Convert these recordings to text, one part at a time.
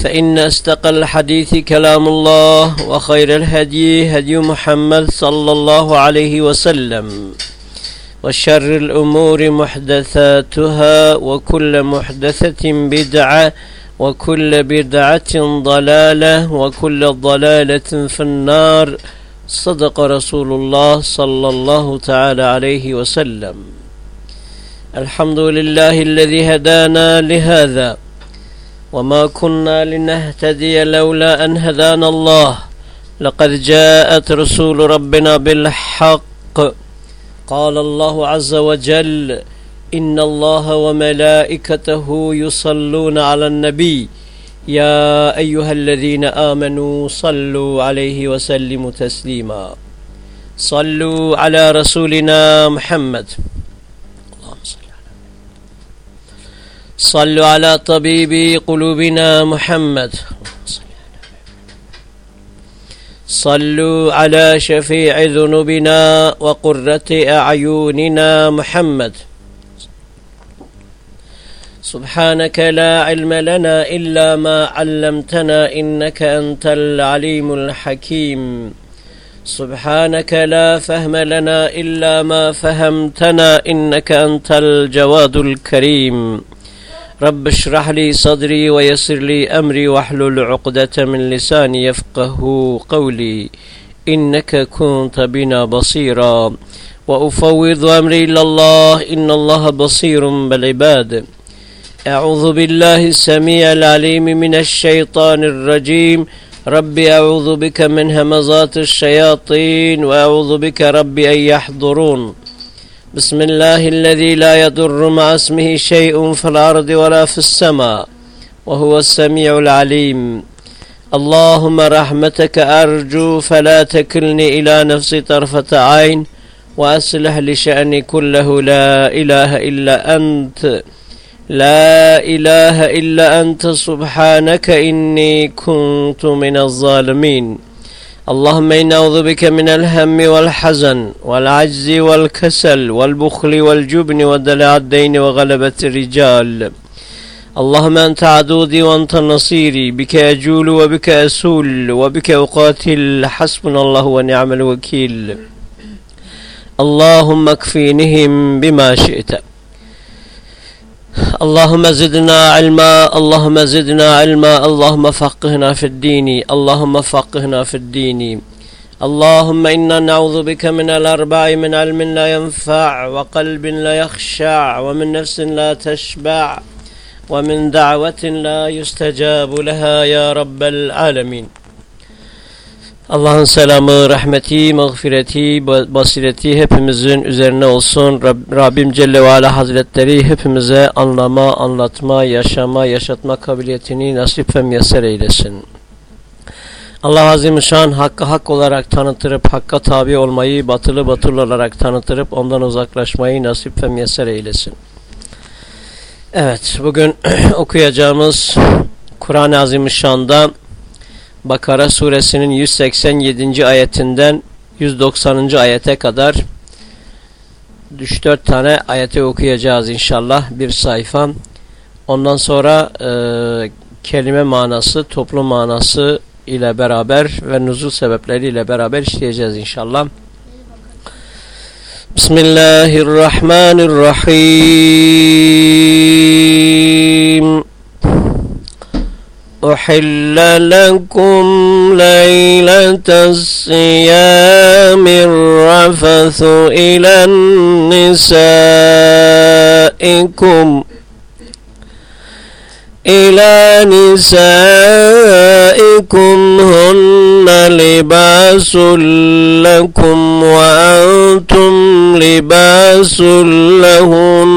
فإن أصدق الحديث كلام الله وخير الهدي هدي محمد صلى الله عليه وسلم وشر الأمور محدثاتها وكل محدثة بدعة وكل بدعة ضلالة وكل ضلالة في النار صدق رسول الله صلى الله تعالى عليه وسلم الحمد لله الذي هدانا لهذا وما كنا لنهتدي لولا أن هدانا الله لقد جاءت رسول ربنا بالحق قال الله عز وجل إن الله وملائكته يصلون على النبي يا أيها الذين آمنوا صلوا عليه وسلموا تسليما صلوا على رسولنا محمد صلوا على طبيب قلوبنا محمد. صلوا على شفيع ذنوبنا وقرة أعيننا محمد. سبحانك لا علم لنا إلا ما علمتنا إنك أنت العليم الحكيم. سبحانك لا فهم لنا إلا ما فهمتنا إنك أنت الجواد الكريم. رب اشرح لي صدري ويسر لي أمري واحلل عقدة من لساني يفقه قولي. إنك كنت بنا بصيرا. وأفوض أمري إلى الله. إن الله بصير بالعباد. أعوذ بالله السميع العليم من الشيطان الرجيم. ربي أعوذ بك من همزات الشياطين. وأعوذ بك ربي أن يحضرون. بسم الله الذي لا يضر مع اسمه شيء في الأرض ولا في السماء وهو السميع العليم. اللهم رحمتك أرجو فلا تكلني إلى نفسي طرفة عين وأصلح لشأني كله. لا إله إلا أنت لا إله إلا أنت. سبحانك إني كنت من الظالمين. اللهم إنا أعوذ بك من الهم والحزن والعجز والكسل والبخل والجبن ودلع الدين وغلبة الرجال. اللهم أنت عدودي وأنت نصيري بك أجول وبك أسول وبك أقاتل. حسبنا الله ونعم الوكيل. اللهم اكفينهم بما شئت. اللهم زدنا علما اللهم زدنا علما اللهم فقهنا في الدين اللهم فقهنا في الدين. اللهم إنا نعوذ بك من الأربع من علم لا ينفع وقلب لا يخشع ومن نفس لا تشبع ومن دعوة لا يستجاب لها يا رب العالمين. Allah'ın selamı, rahmeti, mağfireti, basireti hepimizin üzerine olsun. Rab, Rabbim Celle ve Ala Hazretleri hepimize anlama, anlatma, yaşama, yaşatma kabiliyetini nasip ve müyesser eylesin. Allah Azimüşşan hakkı hak olarak tanıtırıp hakka tabi olmayı, batılı batıl olarak tanıtırıp ondan uzaklaşmayı nasip ve müyesser eylesin. Evet, bugün okuyacağımız Kur'an-ı Azimüşşan'da Bakara suresinin 187. ayetinden 190. ayete kadar 3-4 tane ayeti okuyacağız inşallah. Bir sayfa. Ondan sonra e, kelime manası, toplu manası ile beraber ve nuzul sebepleri ile beraber işleyeceğiz inşallah. Bismillahirrahmanirrahim. أحل لكم ليلة الصيام الرفث إلى نسائكم. إلى نسائكم هن لباس لكم وأنتم لباس لهم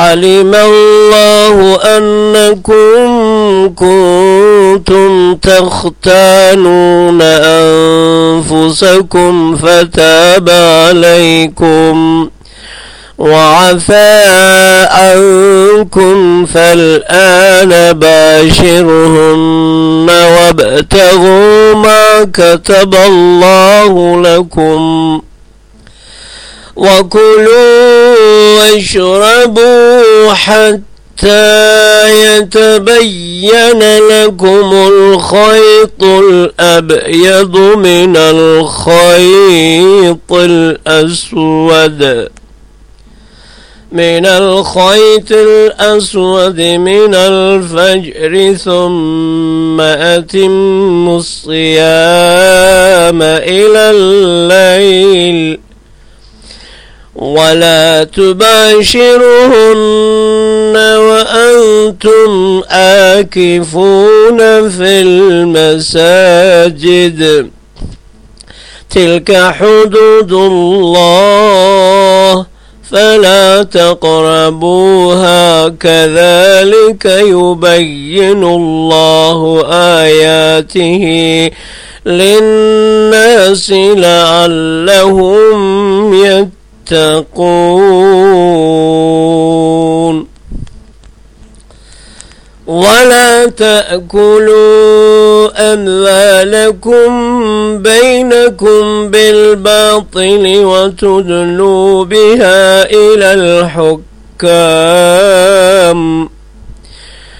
علم الله أنكم كنتم تختانون أنفسكم فتاب عليكم وعفى عنكم فالآن باشرهن وابتغوا ما كتب الله لكم وكلوا واشربوا حتى يتبين لكم الخيط الأبيض من الخيط الأسود. من الخيط الأسود من الفجر ثم أتم الصيام إلى الليل. ولا تباشرهن وأنتم آكفون في المساجد. تلك حدود الله فلا تقربوها. كذلك يبين الله آياته للناس لعلهم يتقون. ولا تأكلوا أموالكم بينكم بالباطل وتدلوا بها إلى الحكام.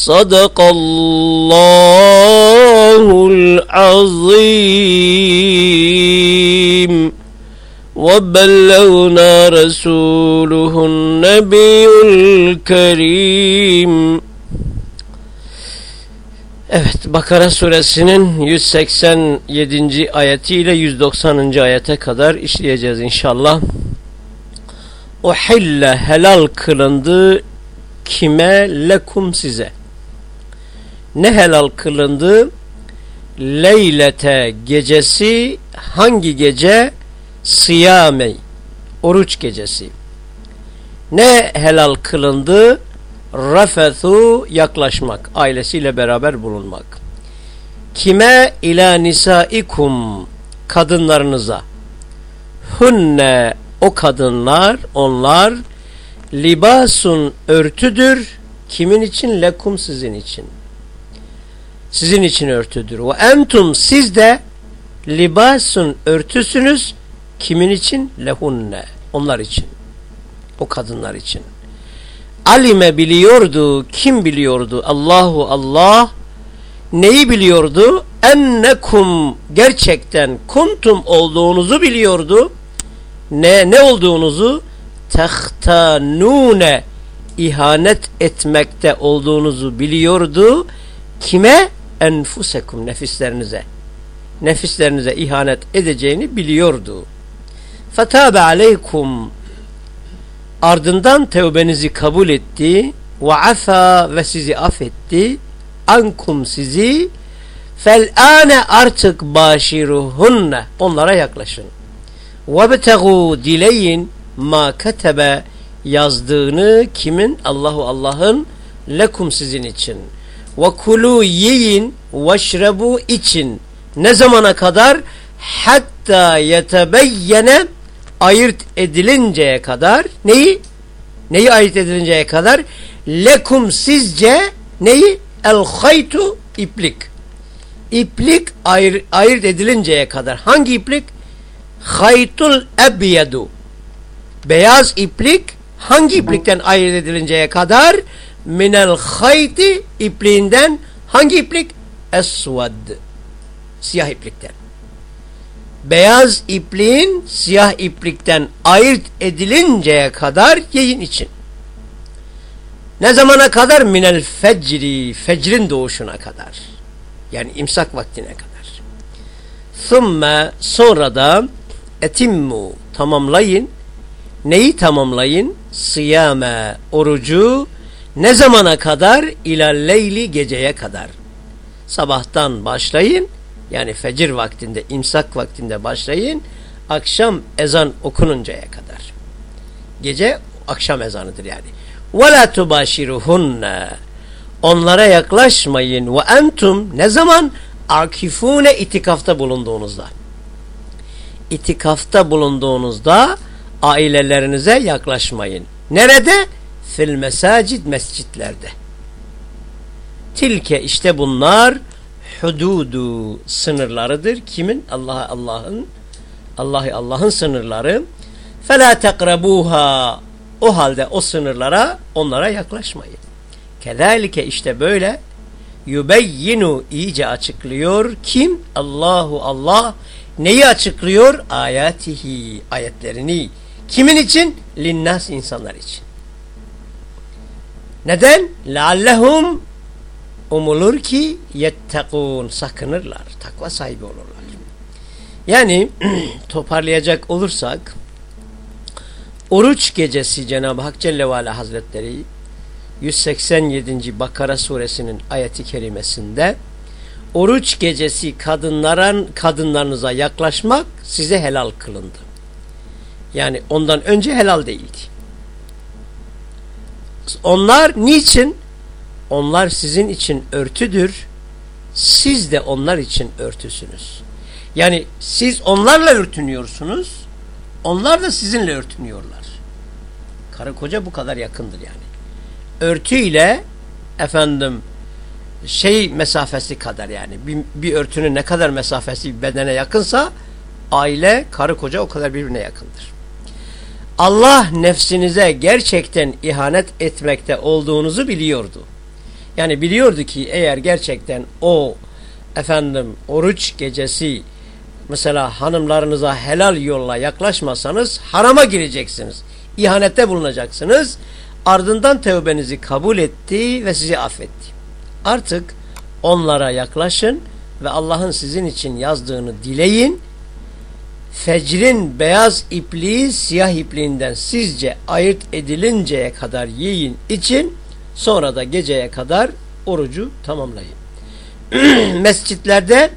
صدق الله العظيم وبلغنا رسوله النبي الكريم Evet Bakara suresinin 187. ayetiyle 190. ayete kadar işleyeceğiz inşallah. O hille helal kılındı kime lekum size. Ne helal kılındı? Leylete gecesi hangi gece? Siyame oruç gecesi. Ne helal kılındı? Rafethu yaklaşmak, ailesiyle beraber bulunmak. Kime ila nisaikum kadınlarınıza. Hunne o kadınlar, onlar libasun örtüdür. Kimin için? Lekum sizin için. Sizin için örtüdür. Ve entum siz de libasun örtüsünüz Kimin için? Lehunne. Onlar için. O kadınlar için. Alime biliyordu. Kim biliyordu? Allahu Allah. Neyi biliyordu? Ennekum gerçekten kuntum olduğunuzu biliyordu. Ne ne olduğunuzu? Tehtanune ihanet etmekte olduğunuzu biliyordu. Kime? Enfusekum nefislerinize. Nefislerinize ihanet edeceğini biliyordu. Fetabe aleykum ardından tevbenizi kabul etti ve afa ve sizi affetti ankum sizi fel ane artık başiruhunne onlara yaklaşın ve betegu dileyin ma ketebe yazdığını kimin Allahu Allah'ın lekum sizin için ve kulu yiyin veşrebu için ne zamana kadar hatta yetebeyyene ayırt edilinceye kadar neyi? Neyi ayırt edilinceye kadar? Lekum sizce neyi? El haytu iplik. İplik ayır, ayırt edilinceye kadar. Hangi iplik? Haytul ebyadu. Beyaz iplik hangi iplikten ayırt edilinceye kadar? Minel hayti ipliğinden hangi iplik? Esvad. Siyah iplikten beyaz ipliğin siyah iplikten ayırt edilinceye kadar yiyin için. Ne zamana kadar? Minel fecri, fecrin doğuşuna kadar. Yani imsak vaktine kadar. Thumme sonra da etimmu tamamlayın. Neyi tamamlayın? Sıyame orucu ne zamana kadar? İlalleyli geceye kadar. Sabahtan başlayın yani fecir vaktinde, imsak vaktinde başlayın. Akşam ezan okununcaya kadar. Gece akşam ezanıdır yani. وَلَا تُبَاشِرُهُنَّ Onlara yaklaşmayın. Ve entum ne zaman? Akifune itikafta bulunduğunuzda. İtikafta bulunduğunuzda ailelerinize yaklaşmayın. Nerede? Fil mesacid mescitlerde. Tilke işte bunlar hududu sınırlarıdır. Kimin? Allah Allah'ın Allah'ı Allah'ın sınırları. Fela tekrabuha o halde o sınırlara onlara yaklaşmayın. Kezalike işte böyle yubeyyinu iyice açıklıyor. Kim? Allahu Allah neyi açıklıyor? Ayatihi ayetlerini. Kimin için? Linnas insanlar için. Neden? Leallehum umulur ki yettekun sakınırlar. Takva sahibi olurlar. Yani toparlayacak olursak oruç gecesi Cenab-ı Hak Celle ve Ala Hazretleri 187. Bakara suresinin ayeti kerimesinde oruç gecesi kadınların kadınlarınıza yaklaşmak size helal kılındı. Yani ondan önce helal değildi. Onlar niçin? Onlar sizin için örtüdür. Siz de onlar için örtüsünüz. Yani siz onlarla örtünüyorsunuz. Onlar da sizinle örtünüyorlar. Karı koca bu kadar yakındır yani. Örtü ile efendim şey mesafesi kadar yani bir, bir örtünün ne kadar mesafesi bedene yakınsa aile karı koca o kadar birbirine yakındır. Allah nefsinize gerçekten ihanet etmekte olduğunuzu biliyordu. Yani biliyordu ki eğer gerçekten o efendim oruç gecesi mesela hanımlarınıza helal yolla yaklaşmasanız harama gireceksiniz. İhanette bulunacaksınız. Ardından tevbenizi kabul etti ve sizi affetti. Artık onlara yaklaşın ve Allah'ın sizin için yazdığını dileyin. Fecrin beyaz ipliği siyah ipliğinden sizce ayırt edilinceye kadar yiyin için Sonra da geceye kadar orucu tamamlayın. Mescitlerde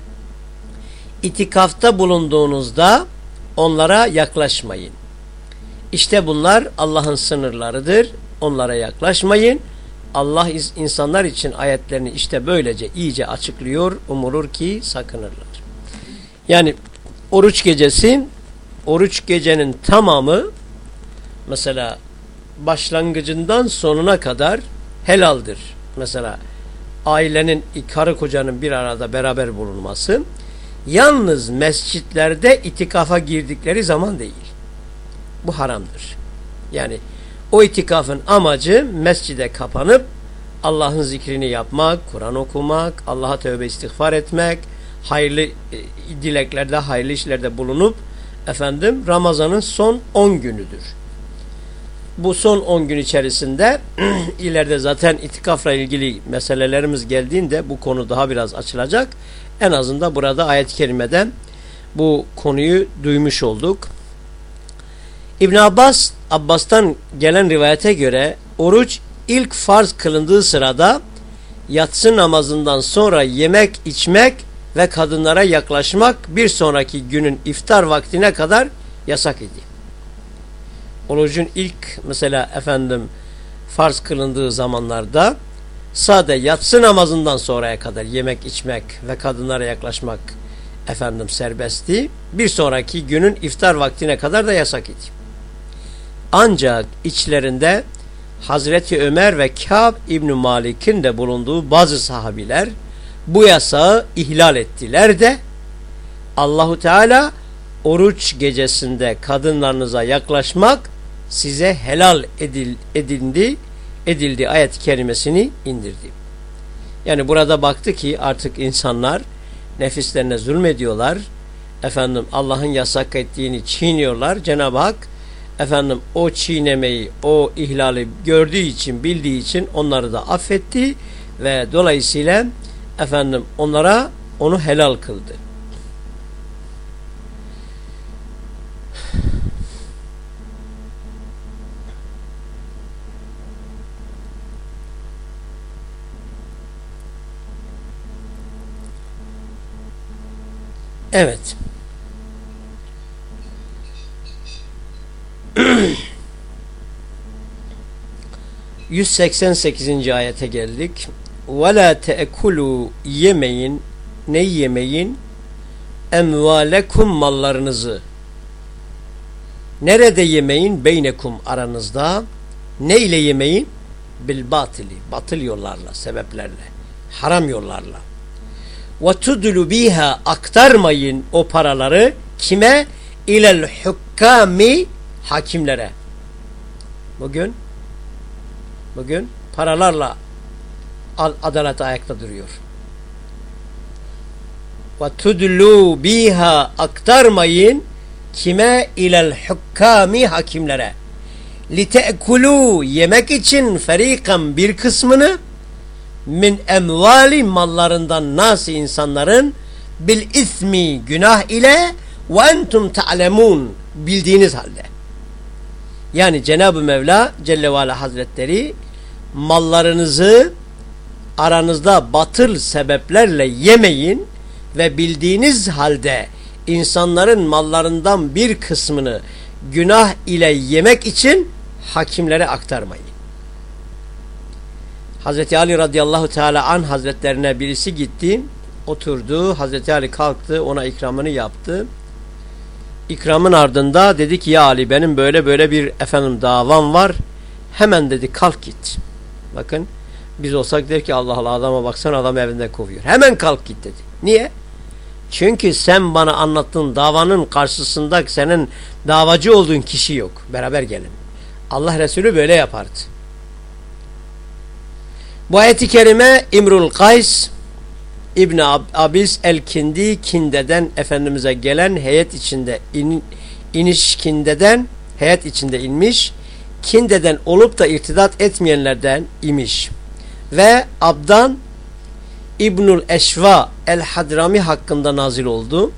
itikafta bulunduğunuzda onlara yaklaşmayın. İşte bunlar Allah'ın sınırlarıdır. Onlara yaklaşmayın. Allah insanlar için ayetlerini işte böylece iyice açıklıyor. Umulur ki sakınırlar. Yani oruç gecesi oruç gecenin tamamı mesela başlangıcından sonuna kadar helaldir. Mesela ailenin karı kocanın bir arada beraber bulunması yalnız mescitlerde itikafa girdikleri zaman değil. Bu haramdır. Yani o itikafın amacı mescide kapanıp Allah'ın zikrini yapmak, Kur'an okumak, Allah'a tövbe istiğfar etmek, hayırlı e, dileklerde, hayırlı işlerde bulunup efendim Ramazan'ın son 10 günüdür. Bu son 10 gün içerisinde ileride zaten itikafla ilgili meselelerimiz geldiğinde bu konu daha biraz açılacak. En azından burada ayet-i kerimeden bu konuyu duymuş olduk. İbn Abbas Abbas'tan gelen rivayete göre oruç ilk farz kılındığı sırada yatsı namazından sonra yemek içmek ve kadınlara yaklaşmak bir sonraki günün iftar vaktine kadar yasak idi. Orucun ilk mesela efendim farz kılındığı zamanlarda sade yatsı namazından sonraya kadar yemek içmek ve kadınlara yaklaşmak efendim serbestti. Bir sonraki günün iftar vaktine kadar da yasak idi. Ancak içlerinde Hazreti Ömer ve Kâb İbn Malik'in de bulunduğu bazı sahabiler bu yasağı ihlal ettiler de Allahu Teala oruç gecesinde kadınlarınıza yaklaşmak size helal edil, edildi edildi ayet-i kerimesini indirdi. Yani burada baktı ki artık insanlar nefislerine zulmediyorlar. Efendim Allah'ın yasak ettiğini çiğniyorlar. Cenab-ı Hak efendim o çiğnemeyi, o ihlali gördüğü için, bildiği için onları da affetti ve dolayısıyla efendim onlara onu helal kıldı. Evet. 188. ayete geldik ve la teekulu yemeyin ne yemeyin? emvalekum mallarınızı. Nerede yemeyin? Beynekum aranızda. Ne ile yemeyin? Bil batili batıl yollarla sebeplerle haram yollarla. ve tudlu biha aktarmayın o paraları. Kime? ilel hukkami hakimlere. Bugün bugün paralarla adalet ayakta duruyor. Ve tudlu biha aktarmayın kime ilel hukkami hakimlere. Lite'kulu yemek için ferikan bir kısmını min emvali mallarından nasi insanların bil ismi günah ile ve entum ta'lemun bildiğiniz halde. Yani Cenab-ı Mevla Celle ve Hazretleri mallarınızı aranızda batıl sebeplerle yemeyin ve bildiğiniz halde insanların mallarından bir kısmını günah ile yemek için hakimlere aktarmayın. Hazreti Ali radıyallahu teala an hazretlerine birisi gitti, oturdu, Hazreti Ali kalktı, ona ikramını yaptı. İkramın ardında dedi ki ya Ali benim böyle böyle bir efendim davam var. Hemen dedi kalk git. Bakın biz olsak der ki Allah Allah adama baksana adam evinden kovuyor. Hemen kalk git dedi. Niye? Çünkü sen bana anlattığın davanın karşısında senin davacı olduğun kişi yok. Beraber gelin. Allah Resulü böyle yapardı. Bu ayet-i kerime İmrul Kays İbn Abis el-Kindi Kinde'den Efendimiz'e gelen heyet içinde in, iniş Kinde'den heyet içinde inmiş. Kinde'den olup da irtidat etmeyenlerden imiş. Ve Abdan İbnül Eşva el-Hadrami hakkında nazil oldu.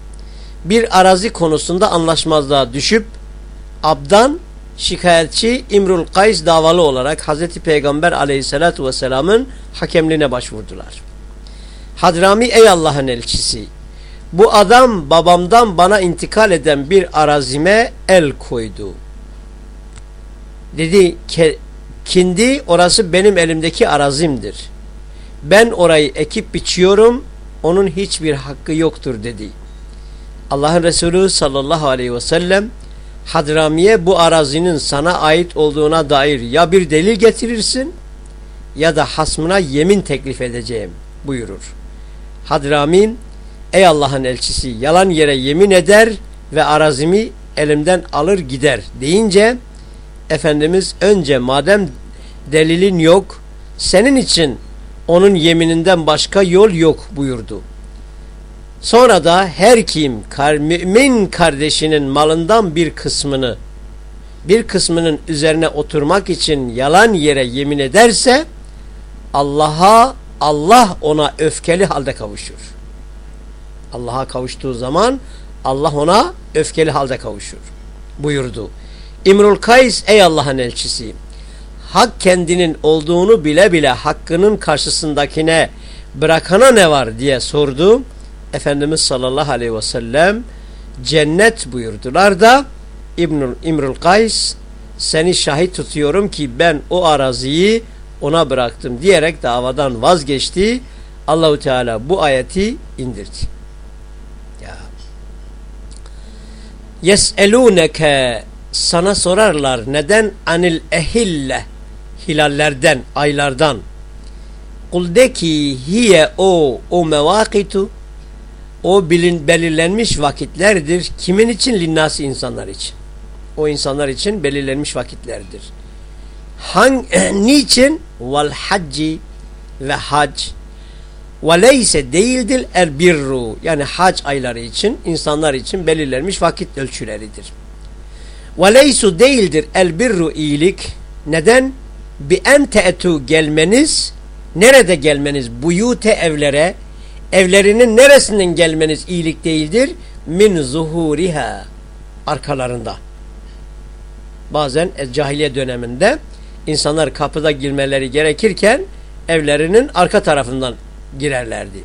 Bir arazi konusunda anlaşmazlığa düşüp Abdan şikayetçi İmrul Kays davalı olarak Hazreti Peygamber aleyhissalatu vesselamın hakemliğine başvurdular. Hadrami ey Allah'ın elçisi bu adam babamdan bana intikal eden bir arazime el koydu. Dedi kindi orası benim elimdeki arazimdir. Ben orayı ekip biçiyorum onun hiçbir hakkı yoktur dedi. Allah'ın Resulü sallallahu aleyhi ve sellem Hadrami'ye bu arazinin sana ait olduğuna dair ya bir delil getirirsin ya da hasmına yemin teklif edeceğim buyurur. Hadrami ey Allah'ın elçisi yalan yere yemin eder ve arazimi elimden alır gider deyince Efendimiz önce madem delilin yok senin için onun yemininden başka yol yok buyurdu. Sonra da her kim kar, mümin kardeşinin malından bir kısmını bir kısmının üzerine oturmak için yalan yere yemin ederse Allah'a Allah ona öfkeli halde kavuşur. Allah'a kavuştuğu zaman Allah ona öfkeli halde kavuşur buyurdu. İmrul Kays ey Allah'ın elçisi hak kendinin olduğunu bile bile hakkının karşısındakine bırakana ne var diye sordu. Efendimiz sallallahu aleyhi ve sellem cennet buyurdular da İbnül İmrul Kays seni şahit tutuyorum ki ben o araziyi ona bıraktım diyerek davadan vazgeçti. Allahu Teala bu ayeti indirdi. Ya. Sana sorarlar neden anil ehille hilallerden, aylardan. Kul de ki hiye o, o mevakitu o bilin, belirlenmiş vakitlerdir. Kimin için? Linnası insanlar için. O insanlar için belirlenmiş vakitlerdir. Hang, niçin? Vel hacci ve hac ve leyse değildir el birru yani hac ayları için insanlar için belirlenmiş vakit ölçüleridir. Ve leysu değildir el birru iyilik. Neden? Bi en te'tu gelmeniz nerede gelmeniz buyute evlere evlerinin neresinden gelmeniz iyilik değildir. Min zuhuriha arkalarında. Bazen cahiliye döneminde insanlar kapıda girmeleri gerekirken evlerinin arka tarafından girerlerdi.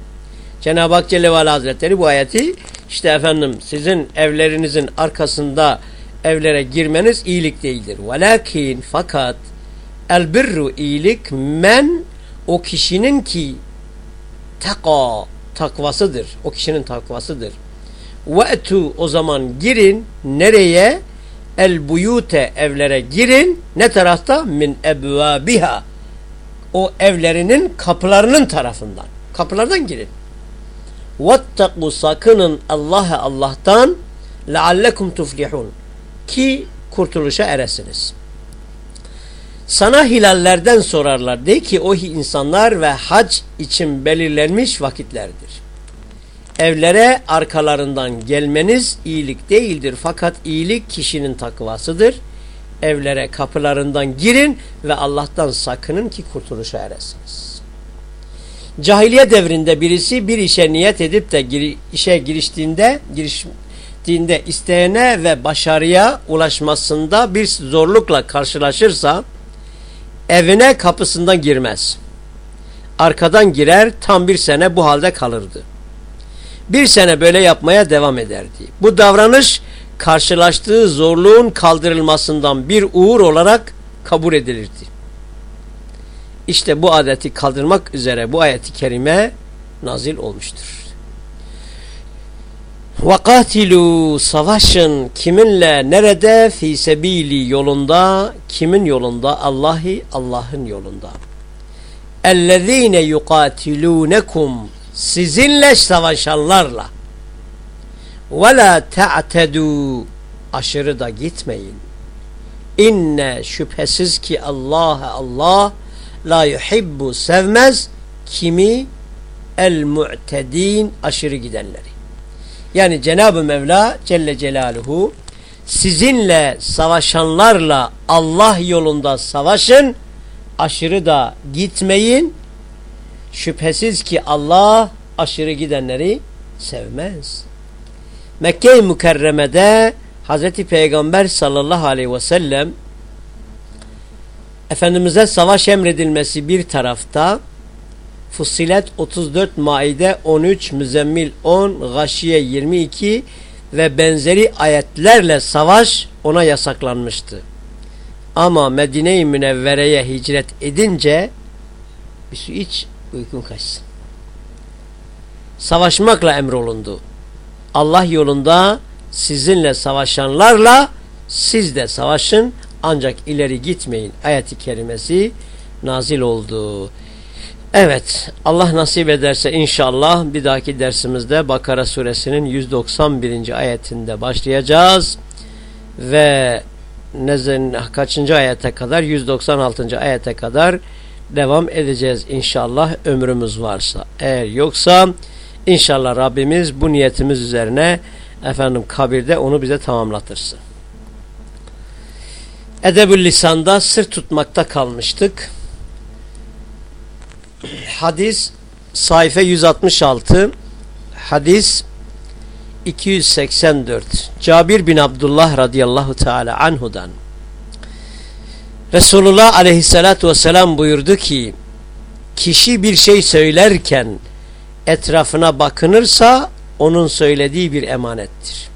Cenab-ı Hak Celle ve Hazretleri bu ayeti işte efendim sizin evlerinizin arkasında evlere girmeniz iyilik değildir. Velakin fakat el birru iyilik men o kişinin ki taka takvasıdır. O kişinin takvasıdır. Ve etu o zaman girin nereye? El buyute evlere girin. Ne tarafta? Min ebvabiha. O evlerinin kapılarının tarafından. Kapılardan girin. Vettaku sakının Allah'a Allah'tan leallekum tuflihun. Ki kurtuluşa eresiniz. Sana hilallerden sorarlar. De ki o insanlar ve hac için belirlenmiş vakitlerdir. Evlere arkalarından gelmeniz iyilik değildir. Fakat iyilik kişinin takvasıdır. Evlere kapılarından girin ve Allah'tan sakının ki kurtuluşa eresiniz. Cahiliye devrinde birisi bir işe niyet edip de gir işe giriştiğinde, giriştiğinde isteyene ve başarıya ulaşmasında bir zorlukla karşılaşırsa evine kapısından girmez. Arkadan girer tam bir sene bu halde kalırdı. Bir sene böyle yapmaya devam ederdi. Bu davranış karşılaştığı zorluğun kaldırılmasından bir uğur olarak kabul edilirdi. İşte bu adeti kaldırmak üzere bu ayeti kerime nazil olmuştur. وَقَاتِلُوا Savaşın kiminle, nerede? Fi sebili yolunda, kimin yolunda? Allah'ı, Allah'ın yolunda. اَلَّذ۪ينَ يُقَاتِلُونَكُمْ Sizinle savaşanlarla. وَلَا تَعْتَدُوا Aşırı da gitmeyin. İnne şüphesiz ki Allah Allah la yuhibbu sevmez kimi el mu'tedin aşırı gidenleri. Yani Cenab-ı Mevla Celle Celaluhu sizinle savaşanlarla Allah yolunda savaşın, aşırı da gitmeyin. Şüphesiz ki Allah aşırı gidenleri sevmez. Mekke-i Mükerreme'de Hz. Peygamber sallallahu aleyhi ve sellem Efendimiz'e savaş emredilmesi bir tarafta Fussilet 34, Maide 13, Müzemmil 10, Gâşiye 22 ve benzeri ayetlerle savaş ona yasaklanmıştı. Ama Medine-i Münevvere'ye hicret edince bir su iç uykun kaçsın. Savaşmakla emrolundu. Allah yolunda sizinle savaşanlarla siz de savaşın ancak ileri gitmeyin ayeti kerimesi nazil oldu. Evet Allah nasip ederse inşallah bir dahaki dersimizde Bakara suresinin 191. ayetinde başlayacağız. Ve nezen, kaçıncı ayete kadar 196. ayete kadar devam edeceğiz inşallah ömrümüz varsa. Eğer yoksa inşallah Rabbimiz bu niyetimiz üzerine efendim kabirde onu bize tamamlatırsın. Edebül lisanda sır tutmakta kalmıştık. Hadis sayfa 166 hadis 284 Cabir bin Abdullah radıyallahu teala anhudan Resulullah aleyhissalatu vesselam buyurdu ki kişi bir şey söylerken etrafına bakınırsa onun söylediği bir emanettir.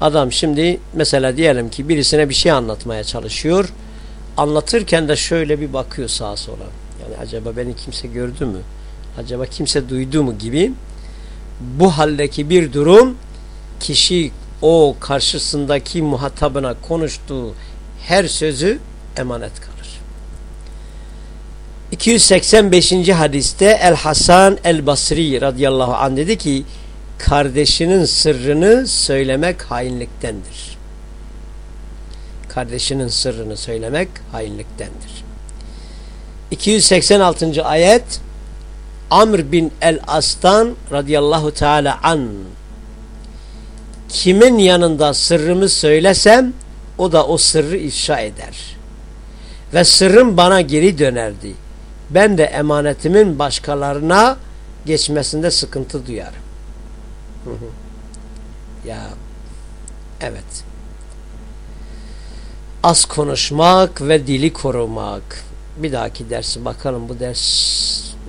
Adam şimdi mesela diyelim ki birisine bir şey anlatmaya çalışıyor. Anlatırken de şöyle bir bakıyor sağa sola. Yani acaba beni kimse gördü mü? Acaba kimse duydu mu gibi. Bu haldeki bir durum kişi o karşısındaki muhatabına konuştuğu her sözü emanet kalır. 285. hadiste El Hasan El Basri radıyallahu anh dedi ki kardeşinin sırrını söylemek hainliktendir. Kardeşinin sırrını söylemek hainliktendir. 286. ayet Amr bin el-As'tan radıyallahu teala an kimin yanında sırrımı söylesem o da o sırrı ifşa eder. Ve sırrım bana geri dönerdi. Ben de emanetimin başkalarına geçmesinde sıkıntı duyarım. ya evet. Az konuşmak ve dili korumak. Bir dahaki dersi bakalım bu ders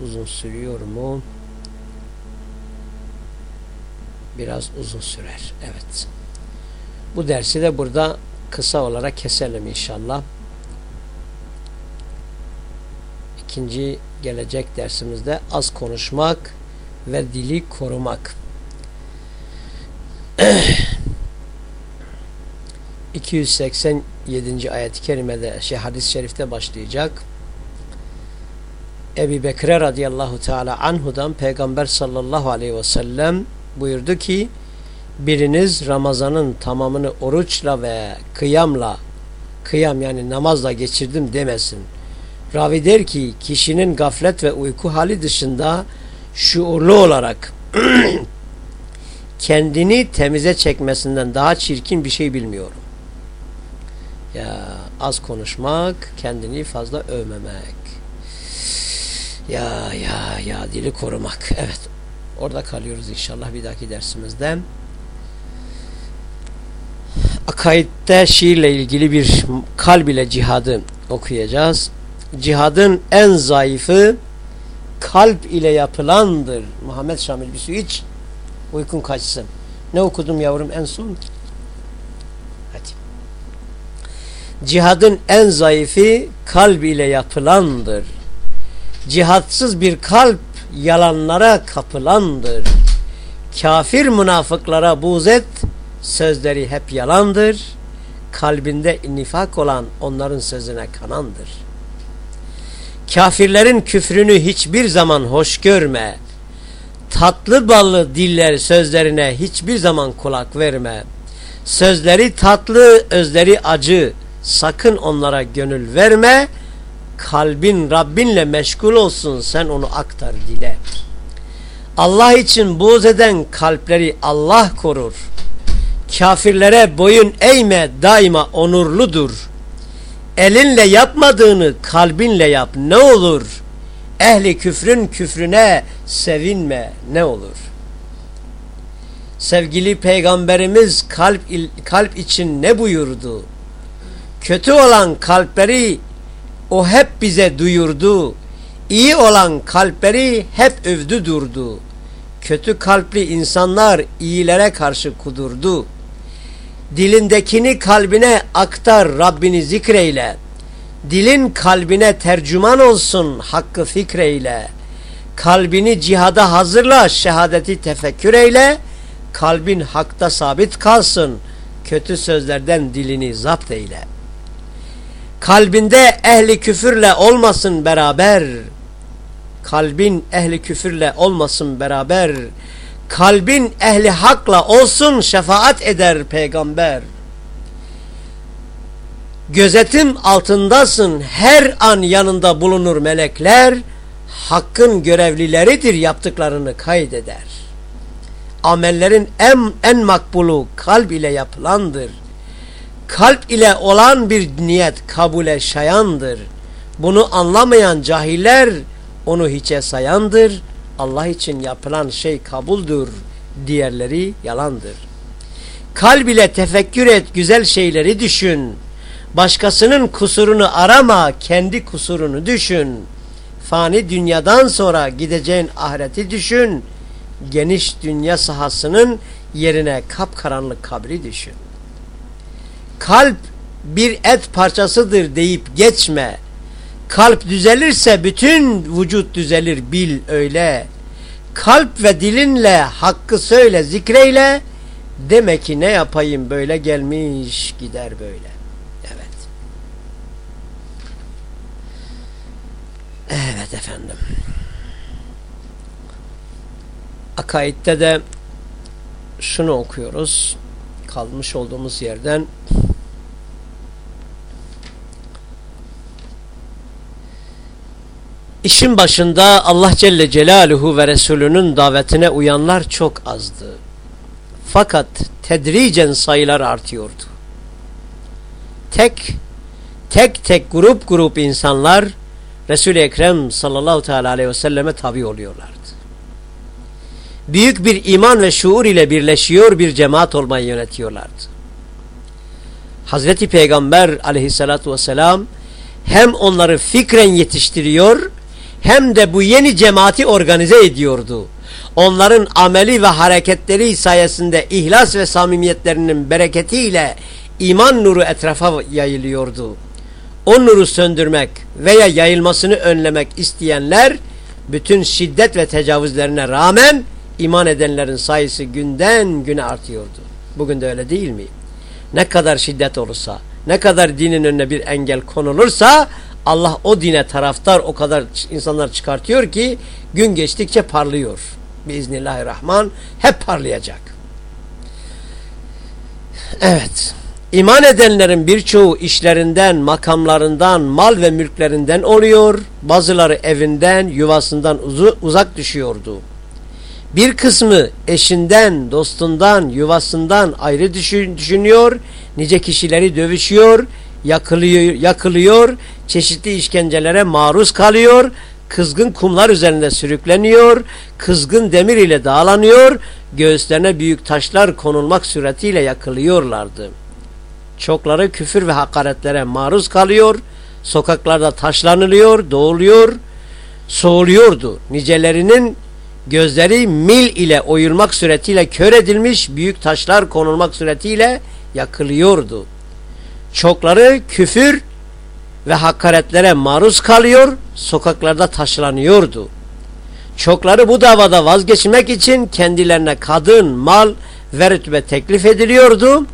uzun sürüyor mu? Biraz uzun sürer. Evet. Bu dersi de burada kısa olarak keselim inşallah. İkinci gelecek dersimizde az konuşmak ve dili korumak. 287. ayet-i kerimede şey hadis-i şerifte başlayacak. Ebi Bekre radıyallahu teala anhudan Peygamber sallallahu aleyhi ve sellem buyurdu ki biriniz Ramazan'ın tamamını oruçla ve kıyamla kıyam yani namazla geçirdim demesin. Ravi der ki kişinin gaflet ve uyku hali dışında şuurlu olarak kendini temize çekmesinden daha çirkin bir şey bilmiyorum. Ya az konuşmak, kendini fazla övmemek. Ya ya ya dili korumak. Evet. Orada kalıyoruz inşallah bir dahaki dersimizde. Akaidde şiirle ilgili bir kalb ile cihadı okuyacağız. Cihadın en zayıfı kalp ile yapılandır. Muhammed Şamil bir su iç. Uykun kaçsın. Ne okudum yavrum en son? Hadi. Cihadın en zayıfı kalp ile yapılandır. Cihatsız bir kalp yalanlara kapılandır. Kafir münafıklara buğz et, sözleri hep yalandır. Kalbinde nifak olan onların sözüne kanandır. Kafirlerin küfrünü hiçbir zaman hoş görme. Tatlı ballı diller sözlerine hiçbir zaman kulak verme. Sözleri tatlı, özleri acı. Sakın onlara gönül verme. Kalbin Rabbinle meşgul olsun sen onu aktar dile. Allah için buğz eden kalpleri Allah korur. Kafirlere boyun eğme daima onurludur. Elinle yapmadığını kalbinle yap ne olur? Ehli küfrün küfrüne sevinme ne olur? Sevgili peygamberimiz kalp, kalp için ne buyurdu? Kötü olan kalpleri o hep bize duyurdu. İyi olan kalpleri hep övdü durdu. Kötü kalpli insanlar iyilere karşı kudurdu. Dilindekini kalbine aktar Rabbini zikreyle. Dilin kalbine tercüman olsun hakkı fikreyle. Kalbini cihada hazırla şehadeti tefekkür eyle. Kalbin hakta sabit kalsın. Kötü sözlerden dilini zapt eyle. Kalbinde ehli küfürle olmasın beraber. Kalbin ehli küfürle olmasın beraber. Kalbin ehli hakla olsun şefaat eder peygamber. Gözetim altındasın her an yanında bulunur melekler. Hakkın görevlileridir yaptıklarını kaydeder. Amellerin en, en makbulu kalp ile yapılandır. Kalp ile olan bir niyet kabule şayandır. Bunu anlamayan cahiller onu hiçe sayandır. Allah için yapılan şey kabuldur. Diğerleri yalandır. Kalb ile tefekkür et, güzel şeyleri düşün. Başkasının kusurunu arama, kendi kusurunu düşün. Fani dünyadan sonra gideceğin ahireti düşün. Geniş dünya sahasının yerine kapkaranlık kabri düşün. Kalp bir et parçasıdır deyip geçme. Kalp düzelirse bütün vücut düzelir bil öyle. Kalp ve dilinle hakkı söyle zikreyle. Demek ki ne yapayım böyle gelmiş gider böyle. Evet. Evet efendim. Akaid'de de şunu okuyoruz. Kalmış olduğumuz yerden İşin başında Allah Celle Celaluhu ve Resulünün davetine uyanlar çok azdı. Fakat tedricen sayılar artıyordu. Tek tek tek grup grup insanlar Resul-i Ekrem sallallahu teala aleyhi ve selleme tabi oluyorlardı. Büyük bir iman ve şuur ile birleşiyor bir cemaat olmayı yönetiyorlardı. Hazreti Peygamber aleyhissalatu vesselam hem onları fikren yetiştiriyor hem de bu yeni cemaati organize ediyordu. Onların ameli ve hareketleri sayesinde ihlas ve samimiyetlerinin bereketiyle iman nuru etrafa yayılıyordu. O nuru söndürmek veya yayılmasını önlemek isteyenler bütün şiddet ve tecavüzlerine rağmen iman edenlerin sayısı günden güne artıyordu. Bugün de öyle değil mi? Ne kadar şiddet olursa, ne kadar dinin önüne bir engel konulursa Allah o dine taraftar o kadar insanlar çıkartıyor ki gün geçtikçe parlıyor. Biiznillahirrahman hep parlayacak. Evet. İman edenlerin birçoğu işlerinden, makamlarından, mal ve mülklerinden oluyor. Bazıları evinden, yuvasından uzak düşüyordu. Bir kısmı eşinden, dostundan, yuvasından ayrı düşünüyor. Nice kişileri dövüşüyor, yakılıyor, yakılıyor, çeşitli işkencelere maruz kalıyor, kızgın kumlar üzerinde sürükleniyor, kızgın demir ile dağlanıyor, göğüslerine büyük taşlar konulmak suretiyle yakılıyorlardı. Çokları küfür ve hakaretlere maruz kalıyor, sokaklarda taşlanılıyor, doğuluyor, soğuluyordu. Nicelerinin gözleri mil ile oyulmak suretiyle kör edilmiş, büyük taşlar konulmak suretiyle yakılıyordu. Çokları küfür ve hakaretlere maruz kalıyor, sokaklarda taşlanıyordu. Çokları bu davada vazgeçmek için kendilerine kadın, mal ve rütbe teklif ediliyordu.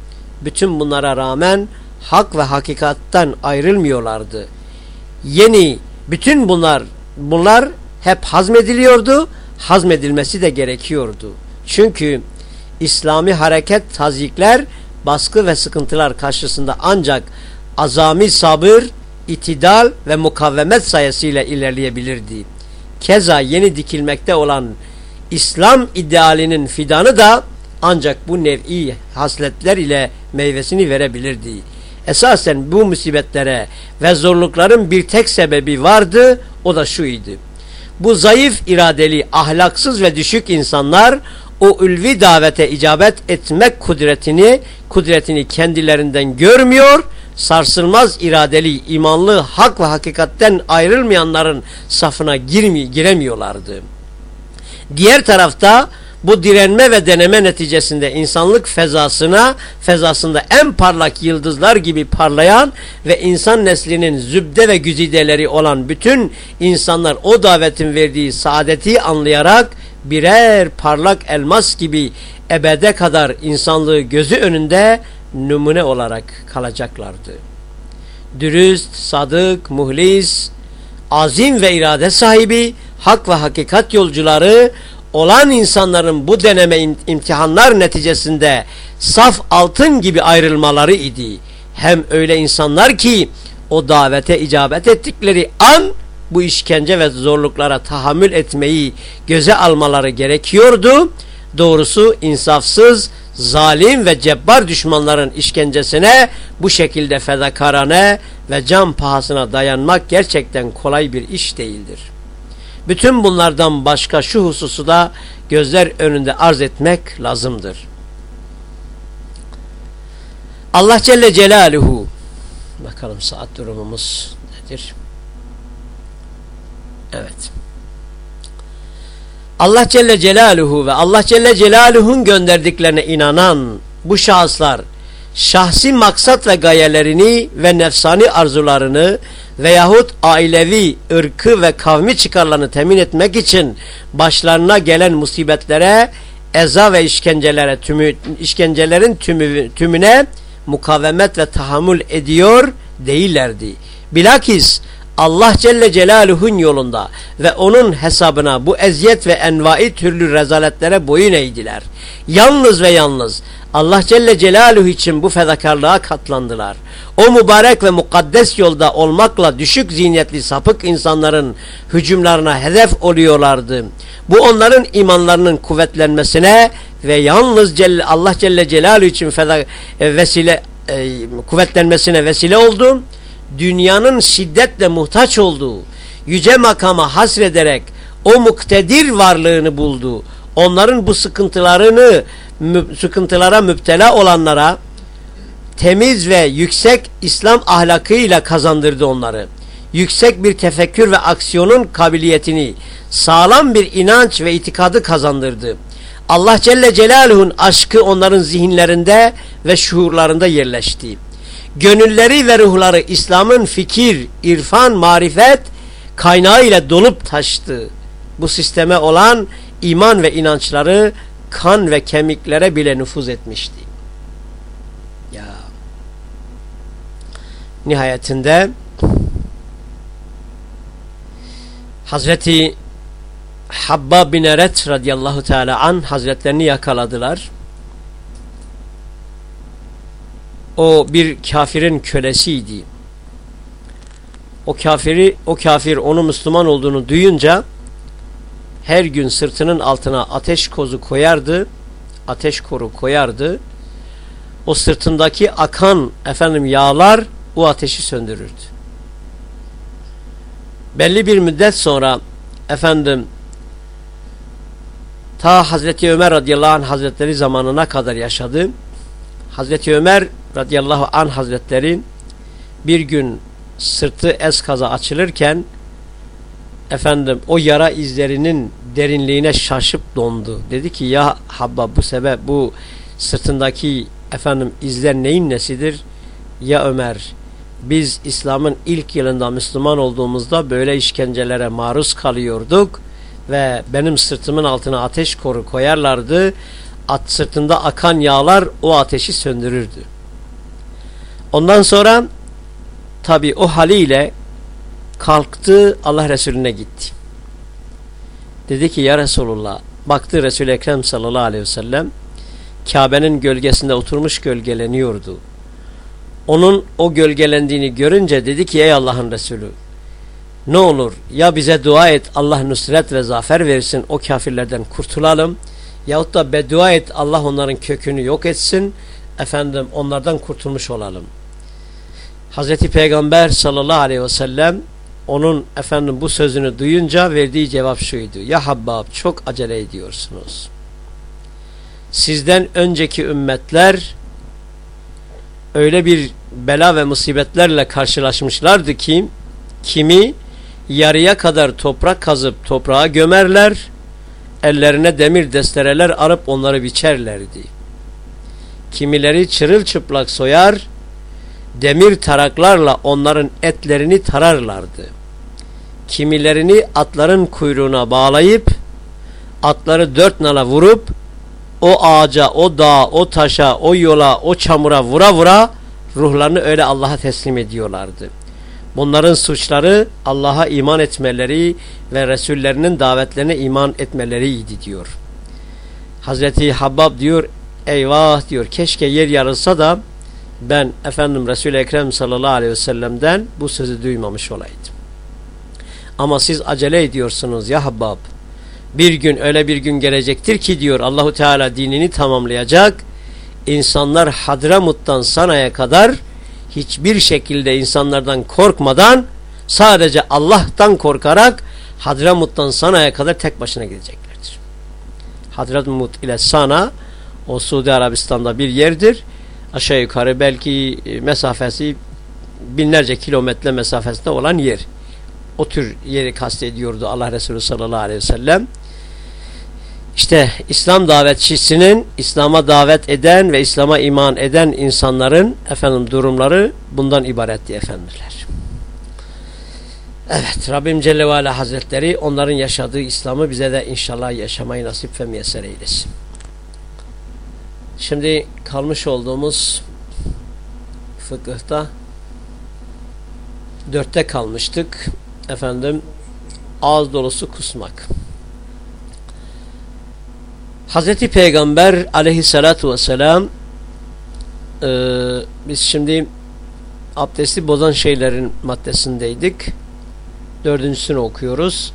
Bütün bunlara rağmen hak ve hakikatten ayrılmıyorlardı. Yeni bütün bunlar bunlar hep hazmediliyordu. Hazmedilmesi de gerekiyordu. Çünkü İslami hareket tazikler baskı ve sıkıntılar karşısında ancak azami sabır, itidal ve mukavvemet sayesıyla ilerleyebilirdi. Keza yeni dikilmekte olan İslam idealinin fidanı da ancak bu nev'i hasletler ile meyvesini verebilirdi. Esasen bu musibetlere ve zorlukların bir tek sebebi vardı, o da şuydu. Bu zayıf iradeli, ahlaksız ve düşük insanlar o ülvi davete icabet etmek kudretini kudretini kendilerinden görmüyor, sarsılmaz iradeli, imanlı, hak ve hakikatten ayrılmayanların safına girmi, giremiyorlardı. Diğer tarafta bu direnme ve deneme neticesinde insanlık fezasına, fezasında en parlak yıldızlar gibi parlayan ve insan neslinin zübde ve güzideleri olan bütün insanlar o davetin verdiği saadeti anlayarak birer parlak elmas gibi ebede kadar insanlığı gözü önünde numune olarak kalacaklardı. Dürüst, sadık, muhlis, azim ve irade sahibi, hak ve hakikat yolcuları olan insanların bu deneme imtihanlar neticesinde saf altın gibi ayrılmaları idi. Hem öyle insanlar ki o davete icabet ettikleri an bu işkence ve zorluklara tahammül etmeyi göze almaları gerekiyordu. Doğrusu insafsız, zalim ve cebbar düşmanların işkencesine bu şekilde fedakarane ve can pahasına dayanmak gerçekten kolay bir iş değildir. Bütün bunlardan başka şu hususu da gözler önünde arz etmek lazımdır. Allah Celle Celaluhu bakalım saat durumumuz nedir? Evet. Allah Celle Celaluhu ve Allah Celle Celaluhu'nun gönderdiklerine inanan bu şahıslar şahsi maksat ve gayelerini ve nefsani arzularını veyahut ailevi, ırkı ve kavmi çıkarlarını temin etmek için başlarına gelen musibetlere, eza ve işkencelere, tümü, işkencelerin tümü, tümüne mukavemet ve tahammül ediyor değillerdi. Bilakis Allah Celle Celaluhu'nun yolunda ve onun hesabına bu eziyet ve envai türlü rezaletlere boyun eğdiler. Yalnız ve yalnız Allah Celle Celaluhu için bu fedakarlığa katlandılar. O mübarek ve mukaddes yolda olmakla düşük zihniyetli sapık insanların hücumlarına hedef oluyorlardı. Bu onların imanlarının kuvvetlenmesine ve yalnız Celle, Allah Celle Celaluhu için feda, e, vesile e, kuvvetlenmesine vesile oldu dünyanın şiddetle muhtaç olduğu, yüce makama hasrederek o muktedir varlığını buldu. Onların bu sıkıntılarını, sıkıntılara müptela olanlara temiz ve yüksek İslam ahlakıyla kazandırdı onları. Yüksek bir tefekkür ve aksiyonun kabiliyetini, sağlam bir inanç ve itikadı kazandırdı. Allah Celle Celaluhu'nun aşkı onların zihinlerinde ve şuurlarında yerleşti gönülleri ve ruhları İslam'ın fikir, irfan, marifet kaynağı ile dolup taştı. Bu sisteme olan iman ve inançları kan ve kemiklere bile nüfuz etmişti. Ya. Nihayetinde Hazreti Habba bin Eret radıyallahu teala an hazretlerini yakaladılar. O bir kafirin kölesiydi. O kafiri, o kafir onu Müslüman olduğunu duyunca her gün sırtının altına ateş kozu koyardı, ateş koru koyardı. O sırtındaki akan efendim yağlar o ateşi söndürürdü. Belli bir müddet sonra efendim ta Hazreti Ömer radıyallahu anh hazretleri zamanına kadar yaşadı. Hazreti Ömer radıyallahu an hazretleri bir gün sırtı eskaza açılırken efendim o yara izlerinin derinliğine şaşıp dondu. Dedi ki ya Habba bu sebep bu sırtındaki efendim izler neyin nesidir? Ya Ömer biz İslam'ın ilk yılında Müslüman olduğumuzda böyle işkencelere maruz kalıyorduk ve benim sırtımın altına ateş koru koyarlardı. At sırtında akan yağlar o ateşi söndürürdü. Ondan sonra tabi o haliyle kalktı Allah Resulüne gitti. Dedi ki ya Resulullah baktı Resul-i Ekrem sallallahu aleyhi ve sellem Kabe'nin gölgesinde oturmuş gölgeleniyordu. Onun o gölgelendiğini görünce dedi ki ey Allah'ın Resulü ne olur ya bize dua et Allah nusret ve zafer versin o kafirlerden kurtulalım yahut da beddua et Allah onların kökünü yok etsin efendim onlardan kurtulmuş olalım. Hazreti Peygamber sallallahu aleyhi ve sellem onun efendim bu sözünü duyunca verdiği cevap şuydu. Ya Habbab çok acele ediyorsunuz. Sizden önceki ümmetler öyle bir bela ve musibetlerle karşılaşmışlardı ki kimi yarıya kadar toprak kazıp toprağa gömerler, ellerine demir destereler arıp onları biçerlerdi. Kimileri çırılçıplak soyar, demir taraklarla onların etlerini tararlardı. Kimilerini atların kuyruğuna bağlayıp atları dört nala vurup o ağaca, o dağa, o taşa, o yola, o çamura vura vura ruhlarını öyle Allah'a teslim ediyorlardı. Bunların suçları Allah'a iman etmeleri ve Resullerinin davetlerine iman etmeleriydi diyor. Hazreti Habbab diyor eyvah diyor keşke yer yarılsa da ben efendim Resul-i Ekrem sallallahu aleyhi ve sellem'den bu sözü duymamış olaydım. Ama siz acele ediyorsunuz ya Habbab. Bir gün öyle bir gün gelecektir ki diyor Allahu Teala dinini tamamlayacak. İnsanlar Hadramut'tan Sana'ya kadar hiçbir şekilde insanlardan korkmadan sadece Allah'tan korkarak Hadramut'tan Sana'ya kadar tek başına gideceklerdir. Hadramut ile Sana o Suudi Arabistan'da bir yerdir. Aşağı yukarı belki e, mesafesi binlerce kilometre mesafesinde olan yer. O tür yeri kastediyordu Allah Resulü sallallahu aleyhi ve sellem. İşte İslam davetçisinin İslam'a davet eden ve İslam'a iman eden insanların efendim durumları bundan ibaretti efendiler. Evet Rabbim Celle ve Ala Hazretleri onların yaşadığı İslam'ı bize de inşallah yaşamayı nasip ve müyesser eylesin. Şimdi kalmış olduğumuz fıkıhta dörtte kalmıştık. Efendim ağız dolusu kusmak. Hazreti Peygamber aleyhissalatu vesselam e, biz şimdi abdesti bozan şeylerin maddesindeydik. Dördüncüsünü okuyoruz.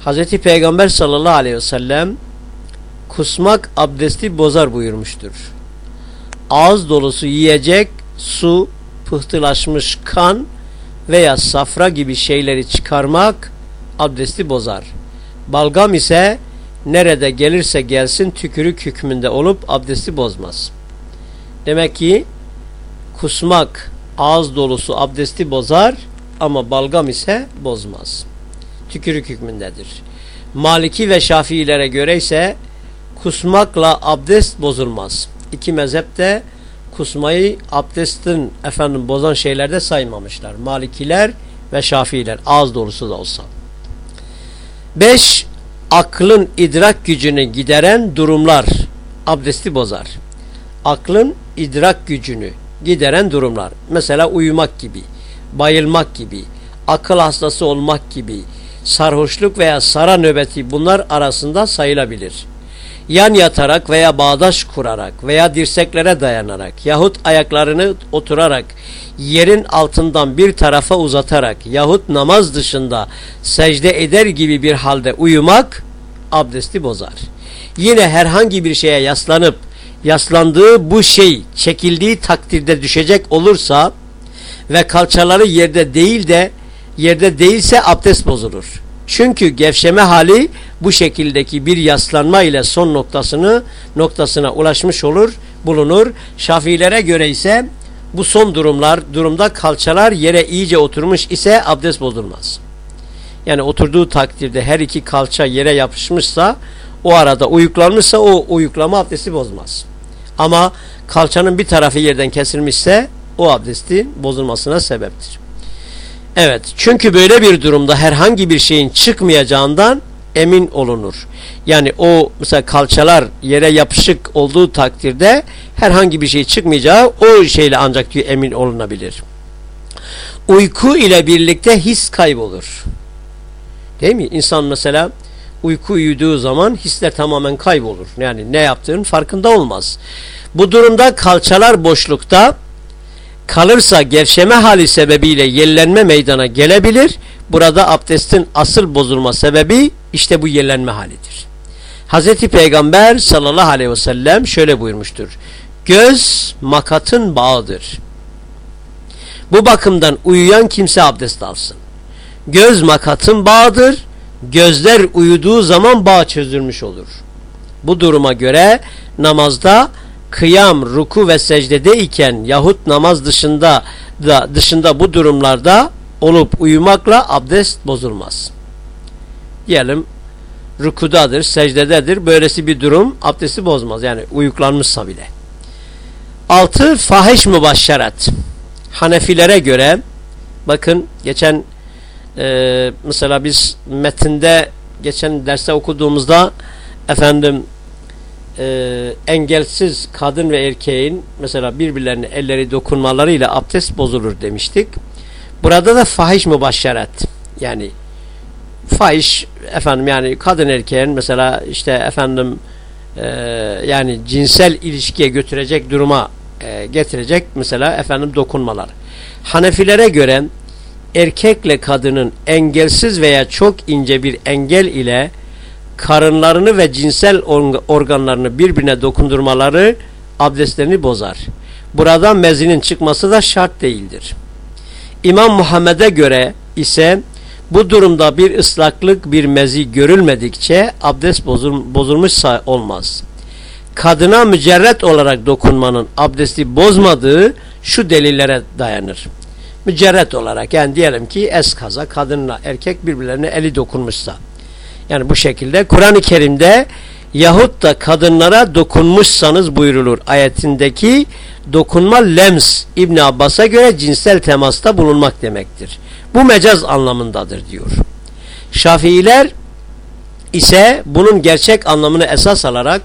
Hazreti Peygamber sallallahu aleyhi ve sellem kusmak abdesti bozar buyurmuştur. Ağız dolusu yiyecek, su, pıhtılaşmış kan veya safra gibi şeyleri çıkarmak abdesti bozar. Balgam ise nerede gelirse gelsin tükürük hükmünde olup abdesti bozmaz. Demek ki kusmak ağız dolusu abdesti bozar ama balgam ise bozmaz. Tükürük hükmündedir. Maliki ve Şafiilere göre ise kusmakla abdest bozulmaz. İki mezhepte kusmayı abdestin efendim bozan şeylerde saymamışlar. Malikiler ve Şafiiler ağız dolusu da olsa. Beş aklın idrak gücünü gideren durumlar abdesti bozar. Aklın idrak gücünü gideren durumlar. Mesela uyumak gibi, bayılmak gibi, akıl hastası olmak gibi, sarhoşluk veya sara nöbeti bunlar arasında sayılabilir. Yan yatarak veya bağdaş kurarak veya dirseklere dayanarak yahut ayaklarını oturarak yerin altından bir tarafa uzatarak yahut namaz dışında secde eder gibi bir halde uyumak abdesti bozar. Yine herhangi bir şeye yaslanıp yaslandığı bu şey çekildiği takdirde düşecek olursa ve kalçaları yerde değil de yerde değilse abdest bozulur. Çünkü gevşeme hali bu şekildeki bir yaslanma ile son noktasını noktasına ulaşmış olur, bulunur. Şafilere göre ise bu son durumlar durumda kalçalar yere iyice oturmuş ise abdest bozulmaz. Yani oturduğu takdirde her iki kalça yere yapışmışsa o arada uyuklanmışsa o uyuklama abdesti bozmaz. Ama kalçanın bir tarafı yerden kesilmişse o abdestin bozulmasına sebeptir. Evet çünkü böyle bir durumda herhangi bir şeyin çıkmayacağından emin olunur. Yani o mesela kalçalar yere yapışık olduğu takdirde herhangi bir şey çıkmayacağı o şeyle ancak diyor emin olunabilir. Uyku ile birlikte his kaybolur. Değil mi? İnsan mesela uyku uyuduğu zaman hisler tamamen kaybolur. Yani ne yaptığının farkında olmaz. Bu durumda kalçalar boşlukta kalırsa gevşeme hali sebebiyle yellenme meydana gelebilir. Burada abdestin asıl bozulma sebebi işte bu yellenme halidir. Hazreti Peygamber sallallahu aleyhi ve sellem şöyle buyurmuştur. Göz makatın bağıdır. Bu bakımdan uyuyan kimse abdest alsın. Göz makatın bağıdır. Gözler uyuduğu zaman bağ çözülmüş olur. Bu duruma göre namazda kıyam, ruku ve secdede iken yahut namaz dışında da dışında bu durumlarda olup uyumakla abdest bozulmaz. Diyelim rukudadır, secdededir. Böylesi bir durum abdesti bozmaz. Yani uyuklanmışsa bile. Altı fahiş mübaşşerat. Hanefilere göre bakın geçen e, mesela biz metinde geçen derste okuduğumuzda efendim e, engelsiz kadın ve erkeğin mesela birbirlerine elleri dokunmalarıyla abdest bozulur demiştik. Burada da fahiş mübaşşeret yani fahiş efendim yani kadın erkeğin mesela işte efendim e, yani cinsel ilişkiye götürecek duruma e, getirecek mesela efendim dokunmalar. Hanefilere göre erkekle kadının engelsiz veya çok ince bir engel ile karınlarını ve cinsel organlarını birbirine dokundurmaları abdestlerini bozar. Buradan mezinin çıkması da şart değildir. İmam Muhammed'e göre ise bu durumda bir ıslaklık bir mezi görülmedikçe abdest bozul bozulmuşsa olmaz. Kadına mücerret olarak dokunmanın abdesti bozmadığı şu delillere dayanır. Mücerret olarak yani diyelim ki eskaza kadınla erkek birbirlerine eli dokunmuşsa. Yani bu şekilde Kur'an-ı Kerim'de yahut da kadınlara dokunmuşsanız buyrulur. Ayetindeki dokunma lems İbn Abbas'a göre cinsel temasta bulunmak demektir. Bu mecaz anlamındadır diyor. Şafiiler ise bunun gerçek anlamını esas alarak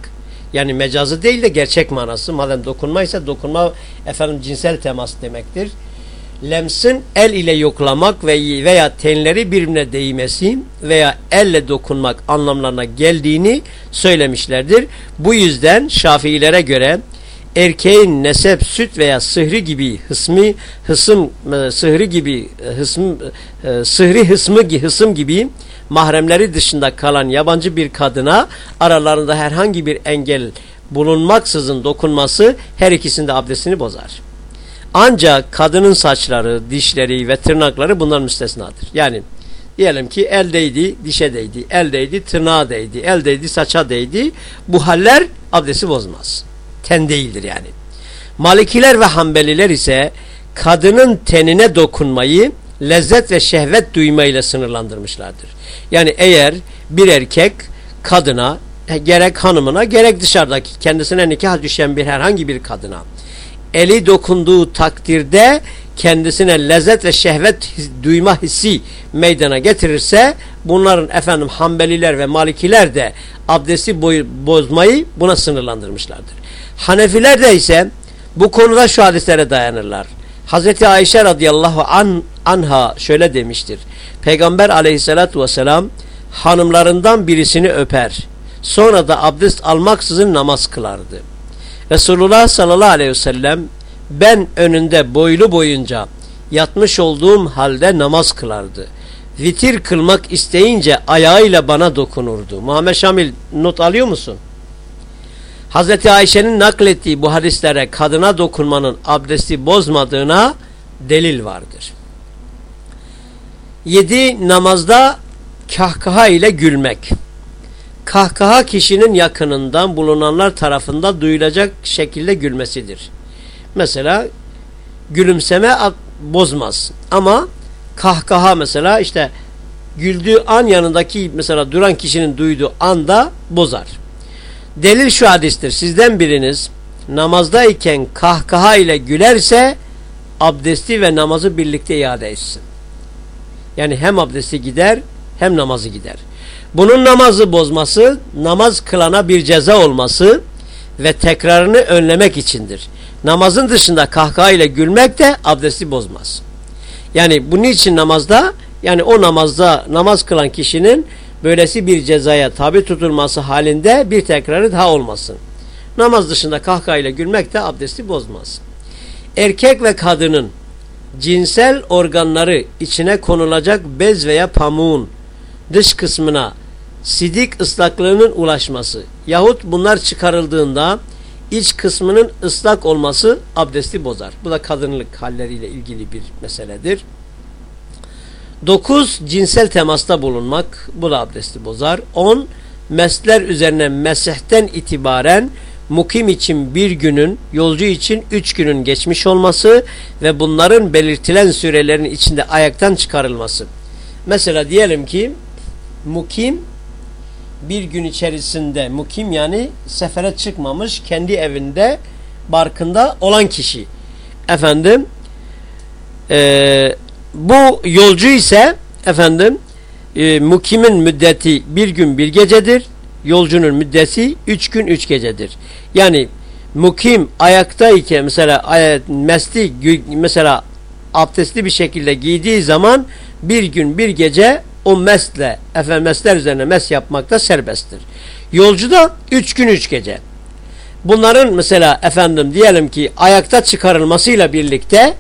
yani mecazı değil de gerçek manası madem dokunma ise dokunma efendim cinsel temas demektir. Lemsin el ile yoklamak veya tenleri birbirine değmesi veya elle dokunmak anlamlarına geldiğini söylemişlerdir. Bu yüzden Şafiilere göre erkeğin nesep, süt veya sıhri gibi hısmi, hısım, e, sıhri gibi e, hısım, e, sıhri hısmı, hısım gibi mahremleri dışında kalan yabancı bir kadına aralarında herhangi bir engel bulunmaksızın dokunması her ikisinde abdestini bozar. Ancak kadının saçları, dişleri ve tırnakları bundan müstesnadır. Yani diyelim ki el değdi, dişe değdi, el değdi, tırnağa değdi, el değdi, saça değdi. Bu haller abdesti bozmaz ten değildir yani. Malikiler ve Hanbeliler ise kadının tenine dokunmayı lezzet ve şehvet duymayla sınırlandırmışlardır. Yani eğer bir erkek kadına gerek hanımına gerek dışarıdaki kendisine nikah düşen bir herhangi bir kadına eli dokunduğu takdirde kendisine lezzet ve şehvet duyma hissi meydana getirirse bunların efendim Hanbeliler ve Malikiler de abdesti bozmayı buna sınırlandırmışlardır. Hanefiler de ise bu konuda şu hadislere dayanırlar. Hazreti Ayşe radıyallahu an, anha şöyle demiştir. Peygamber aleyhissalatü vesselam hanımlarından birisini öper. Sonra da abdest almaksızın namaz kılardı. Resulullah sallallahu aleyhi ve sellem ben önünde boylu boyunca yatmış olduğum halde namaz kılardı. Vitir kılmak isteyince ayağıyla bana dokunurdu. Muhammed Şamil not alıyor musun? Hazreti Ayşe'nin naklettiği bu hadislere kadına dokunmanın abdesti bozmadığına delil vardır. 7. Namazda kahkaha ile gülmek. Kahkaha kişinin yakınından bulunanlar tarafında duyulacak şekilde gülmesidir. Mesela gülümseme bozmaz ama kahkaha mesela işte güldüğü an yanındaki mesela duran kişinin duyduğu anda bozar. Delil şu hadistir. Sizden biriniz namazdayken kahkaha ile gülerse abdesti ve namazı birlikte iade etsin. Yani hem abdesti gider hem namazı gider. Bunun namazı bozması, namaz kılana bir ceza olması ve tekrarını önlemek içindir. Namazın dışında kahkaha ile gülmek de abdesti bozmaz. Yani bunun için namazda, yani o namazda namaz kılan kişinin böylesi bir cezaya tabi tutulması halinde bir tekrarı daha olmasın. Namaz dışında kahkahayla gülmek de abdesti bozmaz. Erkek ve kadının cinsel organları içine konulacak bez veya pamuğun dış kısmına sidik ıslaklığının ulaşması yahut bunlar çıkarıldığında iç kısmının ıslak olması abdesti bozar. Bu da kadınlık halleriyle ilgili bir meseledir. 9. Cinsel temasta bulunmak. Bu da abdesti bozar. 10. Mesler üzerine mesihten itibaren mukim için bir günün, yolcu için üç günün geçmiş olması ve bunların belirtilen sürelerin içinde ayaktan çıkarılması. Mesela diyelim ki mukim bir gün içerisinde mukim yani sefere çıkmamış kendi evinde barkında olan kişi. Efendim eee bu yolcu ise efendim e, mukimin müddeti bir gün bir gecedir. Yolcunun müddeti üç gün üç gecedir. Yani mukim ayaktayken mesela mesti mesela abdestli bir şekilde giydiği zaman bir gün bir gece o mesle, efendim mesler üzerine mes yapmakta serbesttir. Yolcu da üç gün üç gece. Bunların mesela efendim diyelim ki ayakta çıkarılmasıyla birlikte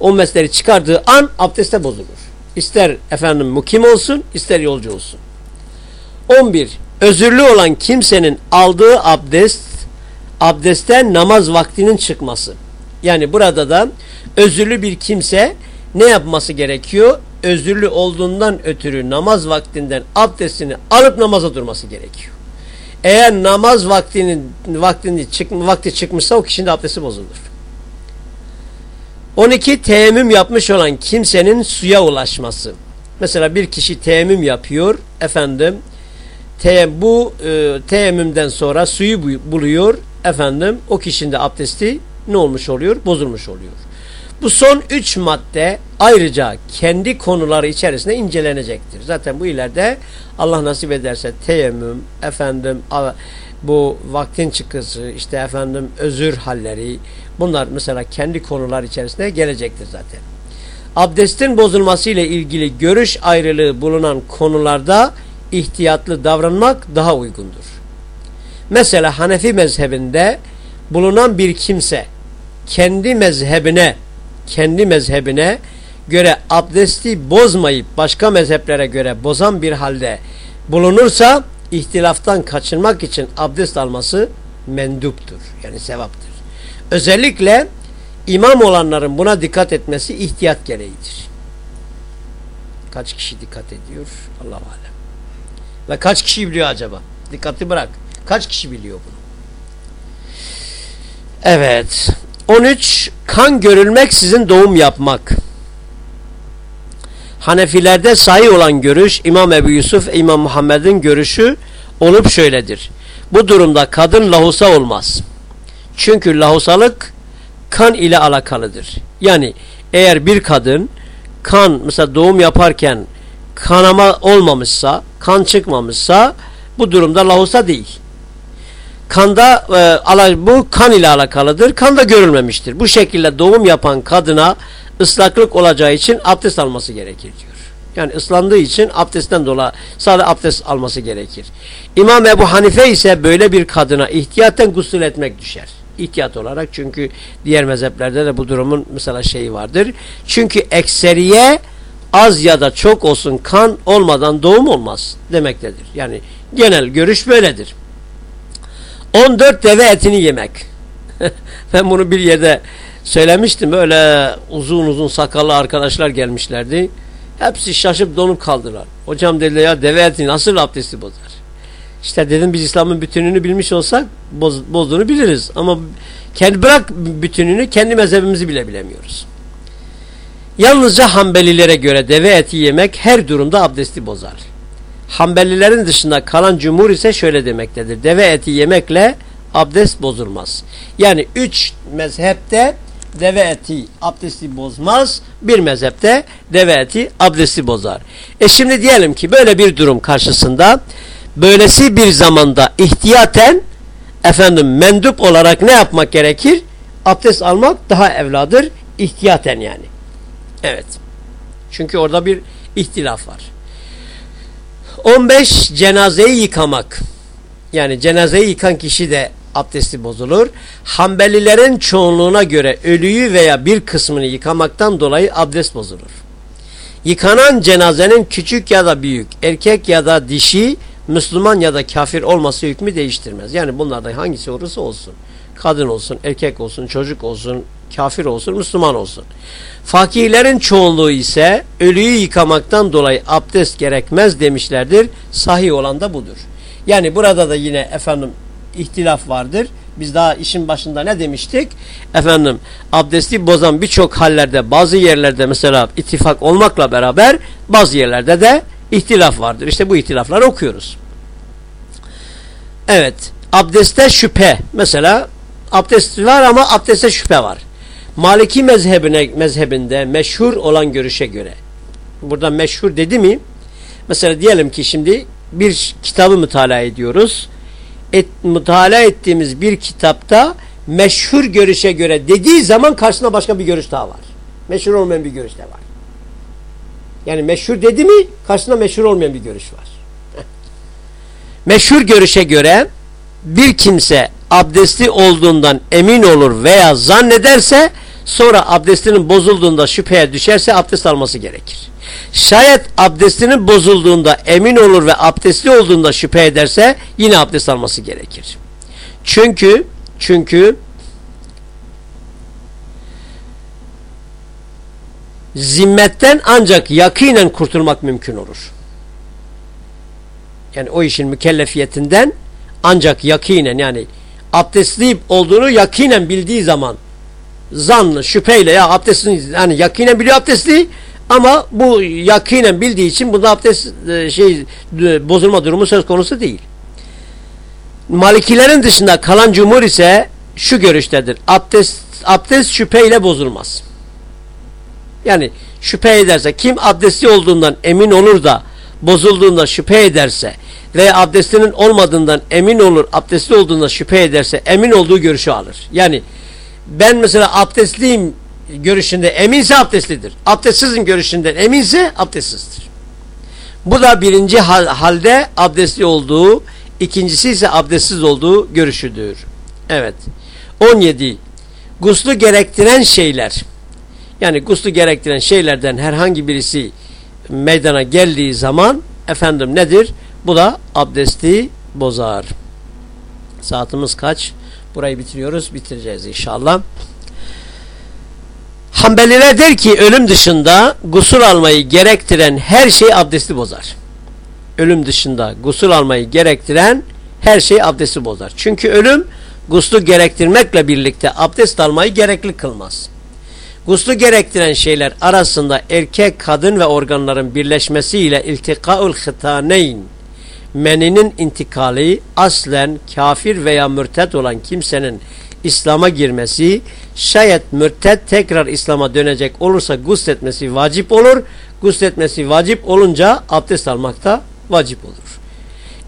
o mesleri çıkardığı an abdeste bozulur. İster efendim mukim olsun ister yolcu olsun. 11. Özürlü olan kimsenin aldığı abdest abdestten namaz vaktinin çıkması. Yani burada da özürlü bir kimse ne yapması gerekiyor? Özürlü olduğundan ötürü namaz vaktinden abdestini alıp namaza durması gerekiyor. Eğer namaz vaktinin vaktini çık, vakti çıkmışsa o kişinin abdesti bozulur. 12 teyemmüm yapmış olan kimsenin suya ulaşması. Mesela bir kişi teyemmüm yapıyor efendim te, bu e, teyemmümden sonra suyu buluyor efendim o kişinin de abdesti ne olmuş oluyor? Bozulmuş oluyor. Bu son üç madde ayrıca kendi konuları içerisinde incelenecektir. Zaten bu ileride Allah nasip ederse teyemmüm, efendim bu vaktin çıkısı, işte efendim özür halleri bunlar mesela kendi konular içerisinde gelecektir zaten. Abdestin bozulması ile ilgili görüş ayrılığı bulunan konularda ihtiyatlı davranmak daha uygundur. Mesela Hanefi mezhebinde bulunan bir kimse kendi mezhebine kendi mezhebine göre abdesti bozmayıp başka mezheplere göre bozan bir halde bulunursa ihtilaftan kaçınmak için abdest alması menduptur. Yani sevaptır. Özellikle imam olanların buna dikkat etmesi ihtiyat gereğidir. Kaç kişi dikkat ediyor? Allah alem. Ve kaç kişi biliyor acaba? Dikkati bırak. Kaç kişi biliyor bunu? Evet. 13. Kan görülmek sizin doğum yapmak. Hanefilerde sahih olan görüş İmam Ebu Yusuf İmam Muhammed'in görüşü olup şöyledir. Bu durumda kadın lahusa olmaz. Çünkü lahusalık kan ile alakalıdır. Yani eğer bir kadın kan mesela doğum yaparken kanama olmamışsa, kan çıkmamışsa bu durumda lahusa değil. Kanda e, bu kan ile alakalıdır. Kan da görülmemiştir. Bu şekilde doğum yapan kadına ıslaklık olacağı için abdest alması gerekir diyor. Yani ıslandığı için abdestten dolayı sadece abdest alması gerekir. İmam Ebu Hanife ise böyle bir kadına ihtiyaten gusül etmek düşer. İhtiyat olarak çünkü diğer mezheplerde de bu durumun mesela şeyi vardır. Çünkü ekseriye az ya da çok olsun kan olmadan doğum olmaz demektedir. Yani genel görüş böyledir. 14 deve etini yemek. ben bunu bir yerde söylemiştim. Böyle uzun uzun sakallı arkadaşlar gelmişlerdi. Hepsi şaşıp donup kaldılar. Hocam dediler ya deve eti nasıl abdesti bozar? İşte dedim biz İslam'ın bütününü bilmiş olsak boz, bozduğunu biliriz. Ama kendi bırak bütününü kendi mezhebimizi bile bilemiyoruz. Yalnızca Hanbelilere göre deve eti yemek her durumda abdesti bozar. Hanbelilerin dışında kalan cumhur ise şöyle demektedir. Deve eti yemekle abdest bozulmaz. Yani üç mezhepte deve eti abdesti bozmaz. Bir mezhepte deve eti abdesti bozar. E şimdi diyelim ki böyle bir durum karşısında böylesi bir zamanda ihtiyaten efendim mendup olarak ne yapmak gerekir? Abdest almak daha evladır. ihtiyaten yani. Evet. Çünkü orada bir ihtilaf var. 15 cenazeyi yıkamak. Yani cenazeyi yıkan kişi de abdesti bozulur. Hanbelilerin çoğunluğuna göre ölüyü veya bir kısmını yıkamaktan dolayı abdest bozulur. Yıkanan cenazenin küçük ya da büyük, erkek ya da dişi, Müslüman ya da kafir olması hükmü değiştirmez. Yani bunlardan hangisi olursa olsun. Kadın olsun, erkek olsun, çocuk olsun, kafir olsun, Müslüman olsun. Fakirlerin çoğunluğu ise ölüyü yıkamaktan dolayı abdest gerekmez demişlerdir. Sahih olan da budur. Yani burada da yine efendim ihtilaf vardır. Biz daha işin başında ne demiştik? Efendim abdesti bozan birçok hallerde bazı yerlerde mesela ittifak olmakla beraber bazı yerlerde de ihtilaf vardır. İşte bu ihtilafları okuyoruz. Evet abdeste şüphe mesela abdest var ama abdeste şüphe var. Maliki mezhebine, mezhebinde meşhur olan görüşe göre burada meşhur dedi mi mesela diyelim ki şimdi bir kitabı mütalaa ediyoruz et, mütalaa ettiğimiz bir kitapta meşhur görüşe göre dediği zaman karşısında başka bir görüş daha var Meşhur olmayan bir görüş de var. Yani meşhur dedi mi karşısında meşhur olmayan bir görüş var. meşhur görüşe göre bir kimse abdestli olduğundan emin olur veya zannederse sonra abdestinin bozulduğunda şüpheye düşerse abdest alması gerekir. Şayet abdestinin bozulduğunda emin olur ve abdestli olduğunda şüphe ederse yine abdest alması gerekir. Çünkü çünkü zimmetten ancak yakinen kurtulmak mümkün olur. Yani o işin mükellefiyetinden ancak yakinen yani abdestli olduğunu yakinen bildiği zaman zanlı, şüpheyle ya abdestin yani yakinen biliyor abdestli ama bu yakinen bildiği için bunda abdest e, şey e, bozulma durumu söz konusu değil. Malikilerin dışında kalan cumhur ise şu görüştedir. Abdest, abdest şüpheyle bozulmaz. Yani şüphe ederse kim abdestli olduğundan emin olur da bozulduğunda şüphe ederse veya abdestinin olmadığından emin olur abdestli olduğunda şüphe ederse emin olduğu görüşü alır. Yani ben mesela abdestliyim görüşünde eminse abdestlidir. Abdestsizin görüşünden eminse abdestsizdir. Bu da birinci hal, halde abdestli olduğu, ikincisi ise abdestsiz olduğu görüşüdür. Evet. 17. Guslu gerektiren şeyler. Yani guslu gerektiren şeylerden herhangi birisi meydana geldiği zaman efendim nedir? Bu da abdesti bozar. Saatimiz kaç? Burayı bitiriyoruz. Bitireceğiz inşallah. Hanbeliler der ki ölüm dışında gusül almayı gerektiren her şey abdesti bozar. Ölüm dışında gusül almayı gerektiren her şey abdesti bozar. Çünkü ölüm guslu gerektirmekle birlikte abdest almayı gerekli kılmaz. Guslu gerektiren şeyler arasında erkek, kadın ve organların birleşmesiyle iltikaul hitaneyn meninin intikali aslen kafir veya mürted olan kimsenin İslam'a girmesi şayet mürted tekrar İslam'a dönecek olursa gusletmesi vacip olur. Gusletmesi vacip olunca abdest almak da vacip olur.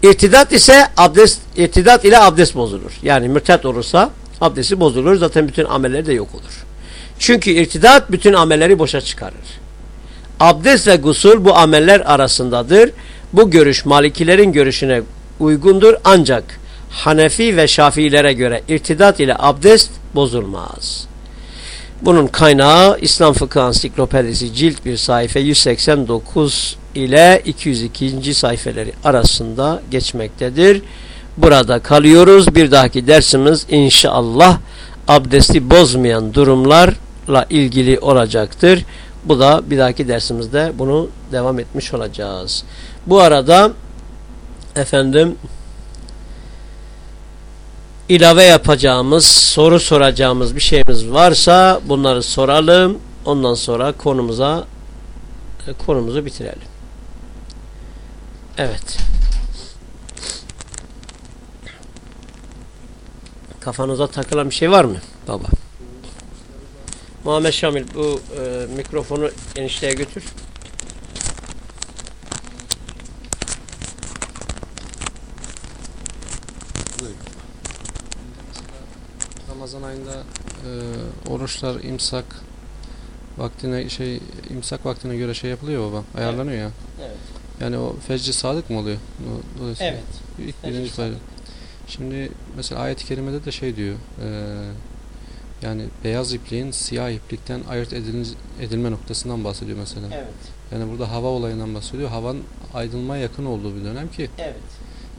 İrtidat ise abdest, irtidat ile abdest bozulur. Yani mürted olursa abdesti bozulur. Zaten bütün amelleri de yok olur. Çünkü irtidat bütün amelleri boşa çıkarır. Abdest ve gusul bu ameller arasındadır. Bu görüş Malikilerin görüşüne uygundur ancak Hanefi ve Şafiilere göre irtidat ile abdest bozulmaz. Bunun kaynağı İslam Fıkıh Ansiklopedisi cilt bir sayfa 189 ile 202. sayfeleri arasında geçmektedir. Burada kalıyoruz. Bir dahaki dersimiz inşallah abdesti bozmayan durumlarla ilgili olacaktır. Bu da bir dahaki dersimizde bunu devam etmiş olacağız. Bu arada efendim ilave yapacağımız, soru soracağımız bir şeyimiz varsa bunları soralım. Ondan sonra konumuza e, konumuzu bitirelim. Evet. Kafanıza takılan bir şey var mı baba? Muhammed Şamil bu e, mikrofonu enişteye götür. Ramazan ayında e, oruçlar imsak vaktine şey imsak vaktine göre şey yapılıyor baba. Ayarlanıyor ya. Evet. Yani o fecri sadık mı oluyor? Dolayısıyla Evet. İlk Fecri birinci. Şimdi mesela ayet-i kerimede de şey diyor. e, yani beyaz ipliğin siyah iplikten ayırt edil- edilme noktasından bahsediyor mesela. Evet. Yani burada hava olayından bahsediyor. Havanın aydınlığa yakın olduğu bir dönem ki Evet.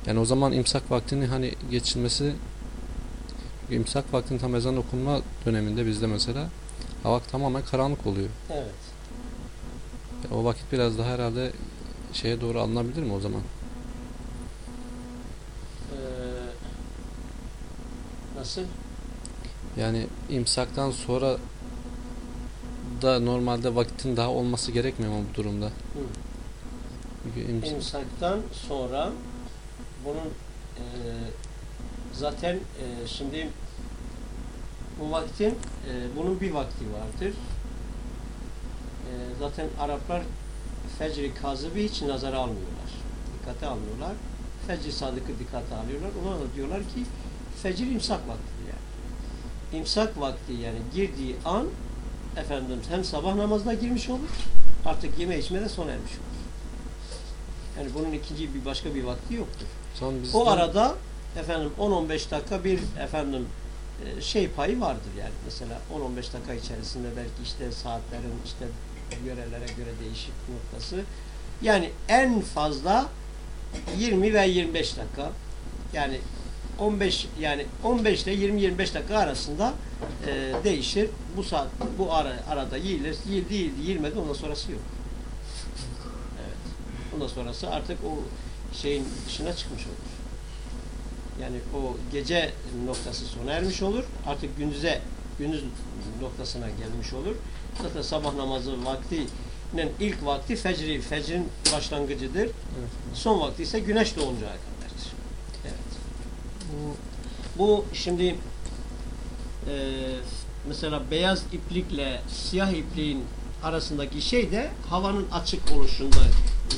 yani o zaman imsak vaktini hani geçilmesi imsak vaktinin tam ezan okunma döneminde bizde mesela hava tamamen karanlık oluyor. Evet. Yani o vakit biraz daha herhalde şeye doğru alınabilir mi o zaman? Ee, nasıl? Yani imsaktan sonra da normalde vakitin daha olması gerekmiyor mu bu durumda? Çünkü ims- İmsaktan sonra bunun e, zaten e, şimdi bu vaktin e, bunun bir vakti vardır. E, zaten Araplar fecri kazıbı hiç nazara almıyorlar. Dikkate almıyorlar. Fecri sadıkı dikkate alıyorlar. Ona da diyorlar ki fecir imsak vaktidir yani. İmsak vakti yani girdiği an efendim hem sabah namazına girmiş olur artık yeme içme de sona ermiş olur. Yani bunun ikinci bir başka bir vakti yoktur. Son O arada efendim 10-15 dakika bir efendim e, şey payı vardır yani. Mesela 10-15 dakika içerisinde belki işte saatlerin işte yörelere göre değişik noktası. Yani en fazla 20 ve 25 dakika. Yani 15 yani 15 ile 20-25 dakika arasında e, değişir. Bu saat bu ara, arada yiyilir. Yiyildi yiyildi yiyilmedi ondan sonrası yok. Evet. Ondan sonrası artık o şeyin dışına çıkmış olur. Yani o gece noktası sona ermiş olur. Artık gündüze gündüz noktasına gelmiş olur. Zaten sabah namazı vaktinin ilk vakti fecri, fecrin başlangıcıdır. Evet. Son vakti ise güneş doğuncaya kadardır. Evet. Bu Bu şimdi e, mesela beyaz iplikle siyah ipliğin arasındaki şey de havanın açık oluşunda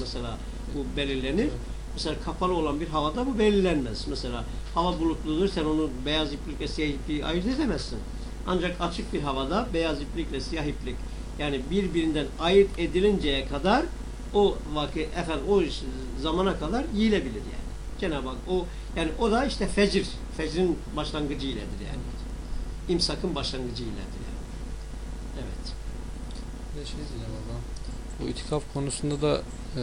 mesela bu belirlenir. Mesela kapalı olan bir havada bu belirlenmez. Mesela hava bulutludur sen onu beyaz iplikle siyah ipliği ayırt edemezsin. Ancak açık bir havada beyaz iplikle siyah iplik yani birbirinden ayırt edilinceye kadar o vakit efendim o zamana kadar yiyilebilir yani. Cenab-ı Hak o yani o da işte fecir, fecrin başlangıcı iledir yani. İmsakın başlangıcı iledir yani. Evet. Bir şey diyeceğim abla. Bu itikaf konusunda da eee,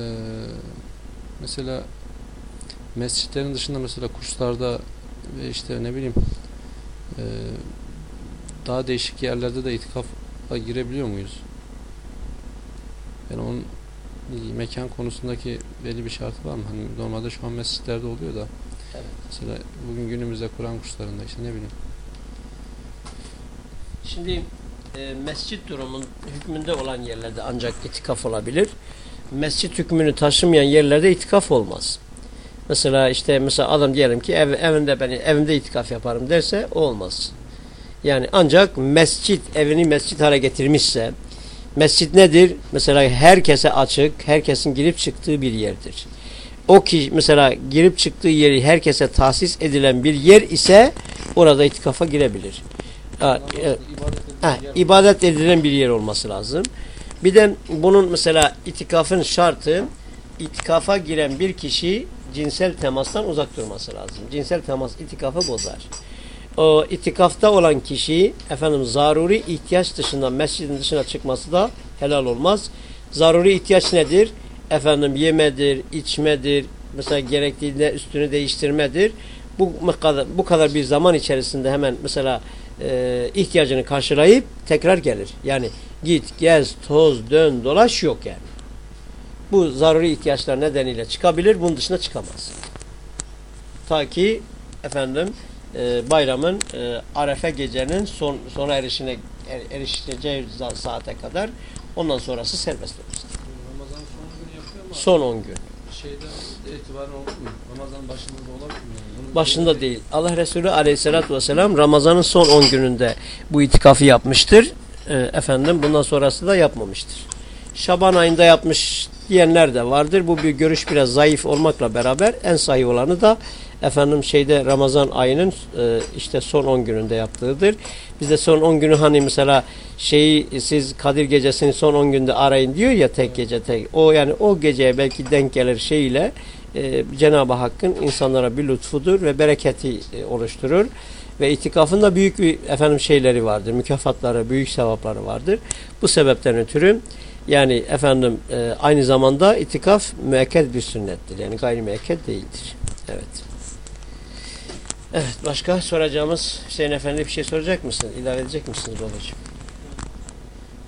mesela mescitlerin dışında mesela kurslarda ve işte ne bileyim eee, daha değişik yerlerde de itikafa girebiliyor muyuz? Yani onun mekan konusundaki belli bir şartı var mı? Hani normalde şu an mescitlerde oluyor da Evet. mesela bugün günümüzde Kur'an kurslarında işte ne bileyim Şimdi e, mescit durumun hükmünde olan yerlerde ancak itikaf olabilir. Mescit hükmünü taşımayan yerlerde itikaf olmaz. Mesela işte mesela adam diyelim ki ev, evinde beni evimde itikaf yaparım derse olmaz. Yani ancak mescit evini mescit hale getirmişse mescit nedir? Mesela herkese açık, herkesin girip çıktığı bir yerdir. O ki mesela girip çıktığı yeri herkese tahsis edilen bir yer ise orada itikafa girebilir. Ha, e, Ha, ibadet edilen bir yer olması lazım. Bir de bunun mesela itikafın şartı itikafa giren bir kişi cinsel temastan uzak durması lazım. Cinsel temas itikafı bozar. O itikafta olan kişi efendim zaruri ihtiyaç dışında mescidin dışına çıkması da helal olmaz. Zaruri ihtiyaç nedir? Efendim yemedir, içmedir, mesela gerektiğinde üstünü değiştirmedir. Bu kadar, bu kadar bir zaman içerisinde hemen mesela e, ihtiyacını karşılayıp tekrar gelir. Yani git, gez, toz, dön, dolaş yok yani. Bu zaruri ihtiyaçlar nedeniyle çıkabilir, bunun dışına çıkamaz. Ta ki efendim e, bayramın e, Arefe gecenin son, sona erişine er, erişeceği saate kadar ondan sonrası serbest olur. Ramazan son günü yapıyor ama Son 10 gün. şeyden itibaren? Ramazan başında da olabilir mi? Başında değil. Allah Resulü aleyhissalatü vesselam Ramazan'ın son 10 gününde bu itikafı yapmıştır. E, efendim bundan sonrası da yapmamıştır. Şaban ayında yapmış diyenler de vardır. Bu bir görüş biraz zayıf olmakla beraber en sahih olanı da efendim şeyde Ramazan ayının e, işte son 10 gününde yaptığıdır. Bizde son 10 günü hani mesela şeyi siz Kadir gecesini son 10 günde arayın diyor ya tek gece tek. O yani o geceye belki denk gelir şeyle e, Cenab-ı Hakk'ın insanlara bir lütfudur ve bereketi e, oluşturur. Ve itikafın da büyük bir efendim şeyleri vardır. Mükafatları, büyük sevapları vardır. Bu sebepten ötürü yani efendim e, aynı zamanda itikaf müekked bir sünnettir. Yani gayri müekked değildir. Evet. Evet başka soracağımız Hüseyin Efendi bir şey soracak mısınız? İlave edecek misiniz babacığım?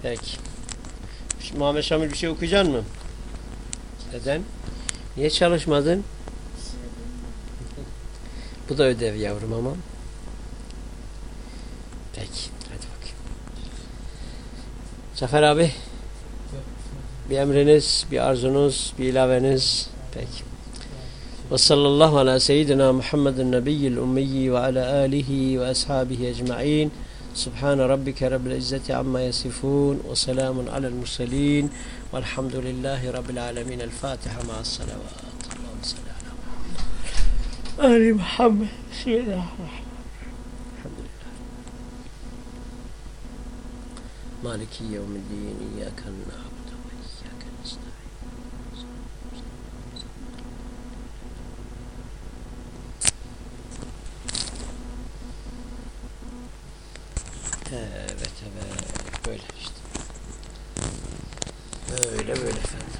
Peki. Şimdi Muhammed Şamil bir şey okuyacak mı? Neden? Niye çalışmadın? Bu da ödev yavrum ama. Peki. Hadi bakayım. Zafer abi. Bir emriniz, bir arzunuz, bir ilaveniz. Peki. Ve sallallahu ala seyyidina Muhammedin nebiyyil ummiyi ve ala alihi ve ashabihi ecma'in. سبحان ربك رب العزة عما يصفون وسلام على المرسلين والحمد لله رب العالمين الفاتحة مع الصلوات اللهم صل على محمد آل محمد بسم الحمد لله Maliki yevmiddin. İyyâken na'budu ve Evet evet böyle işte. Böyle böyle efendim.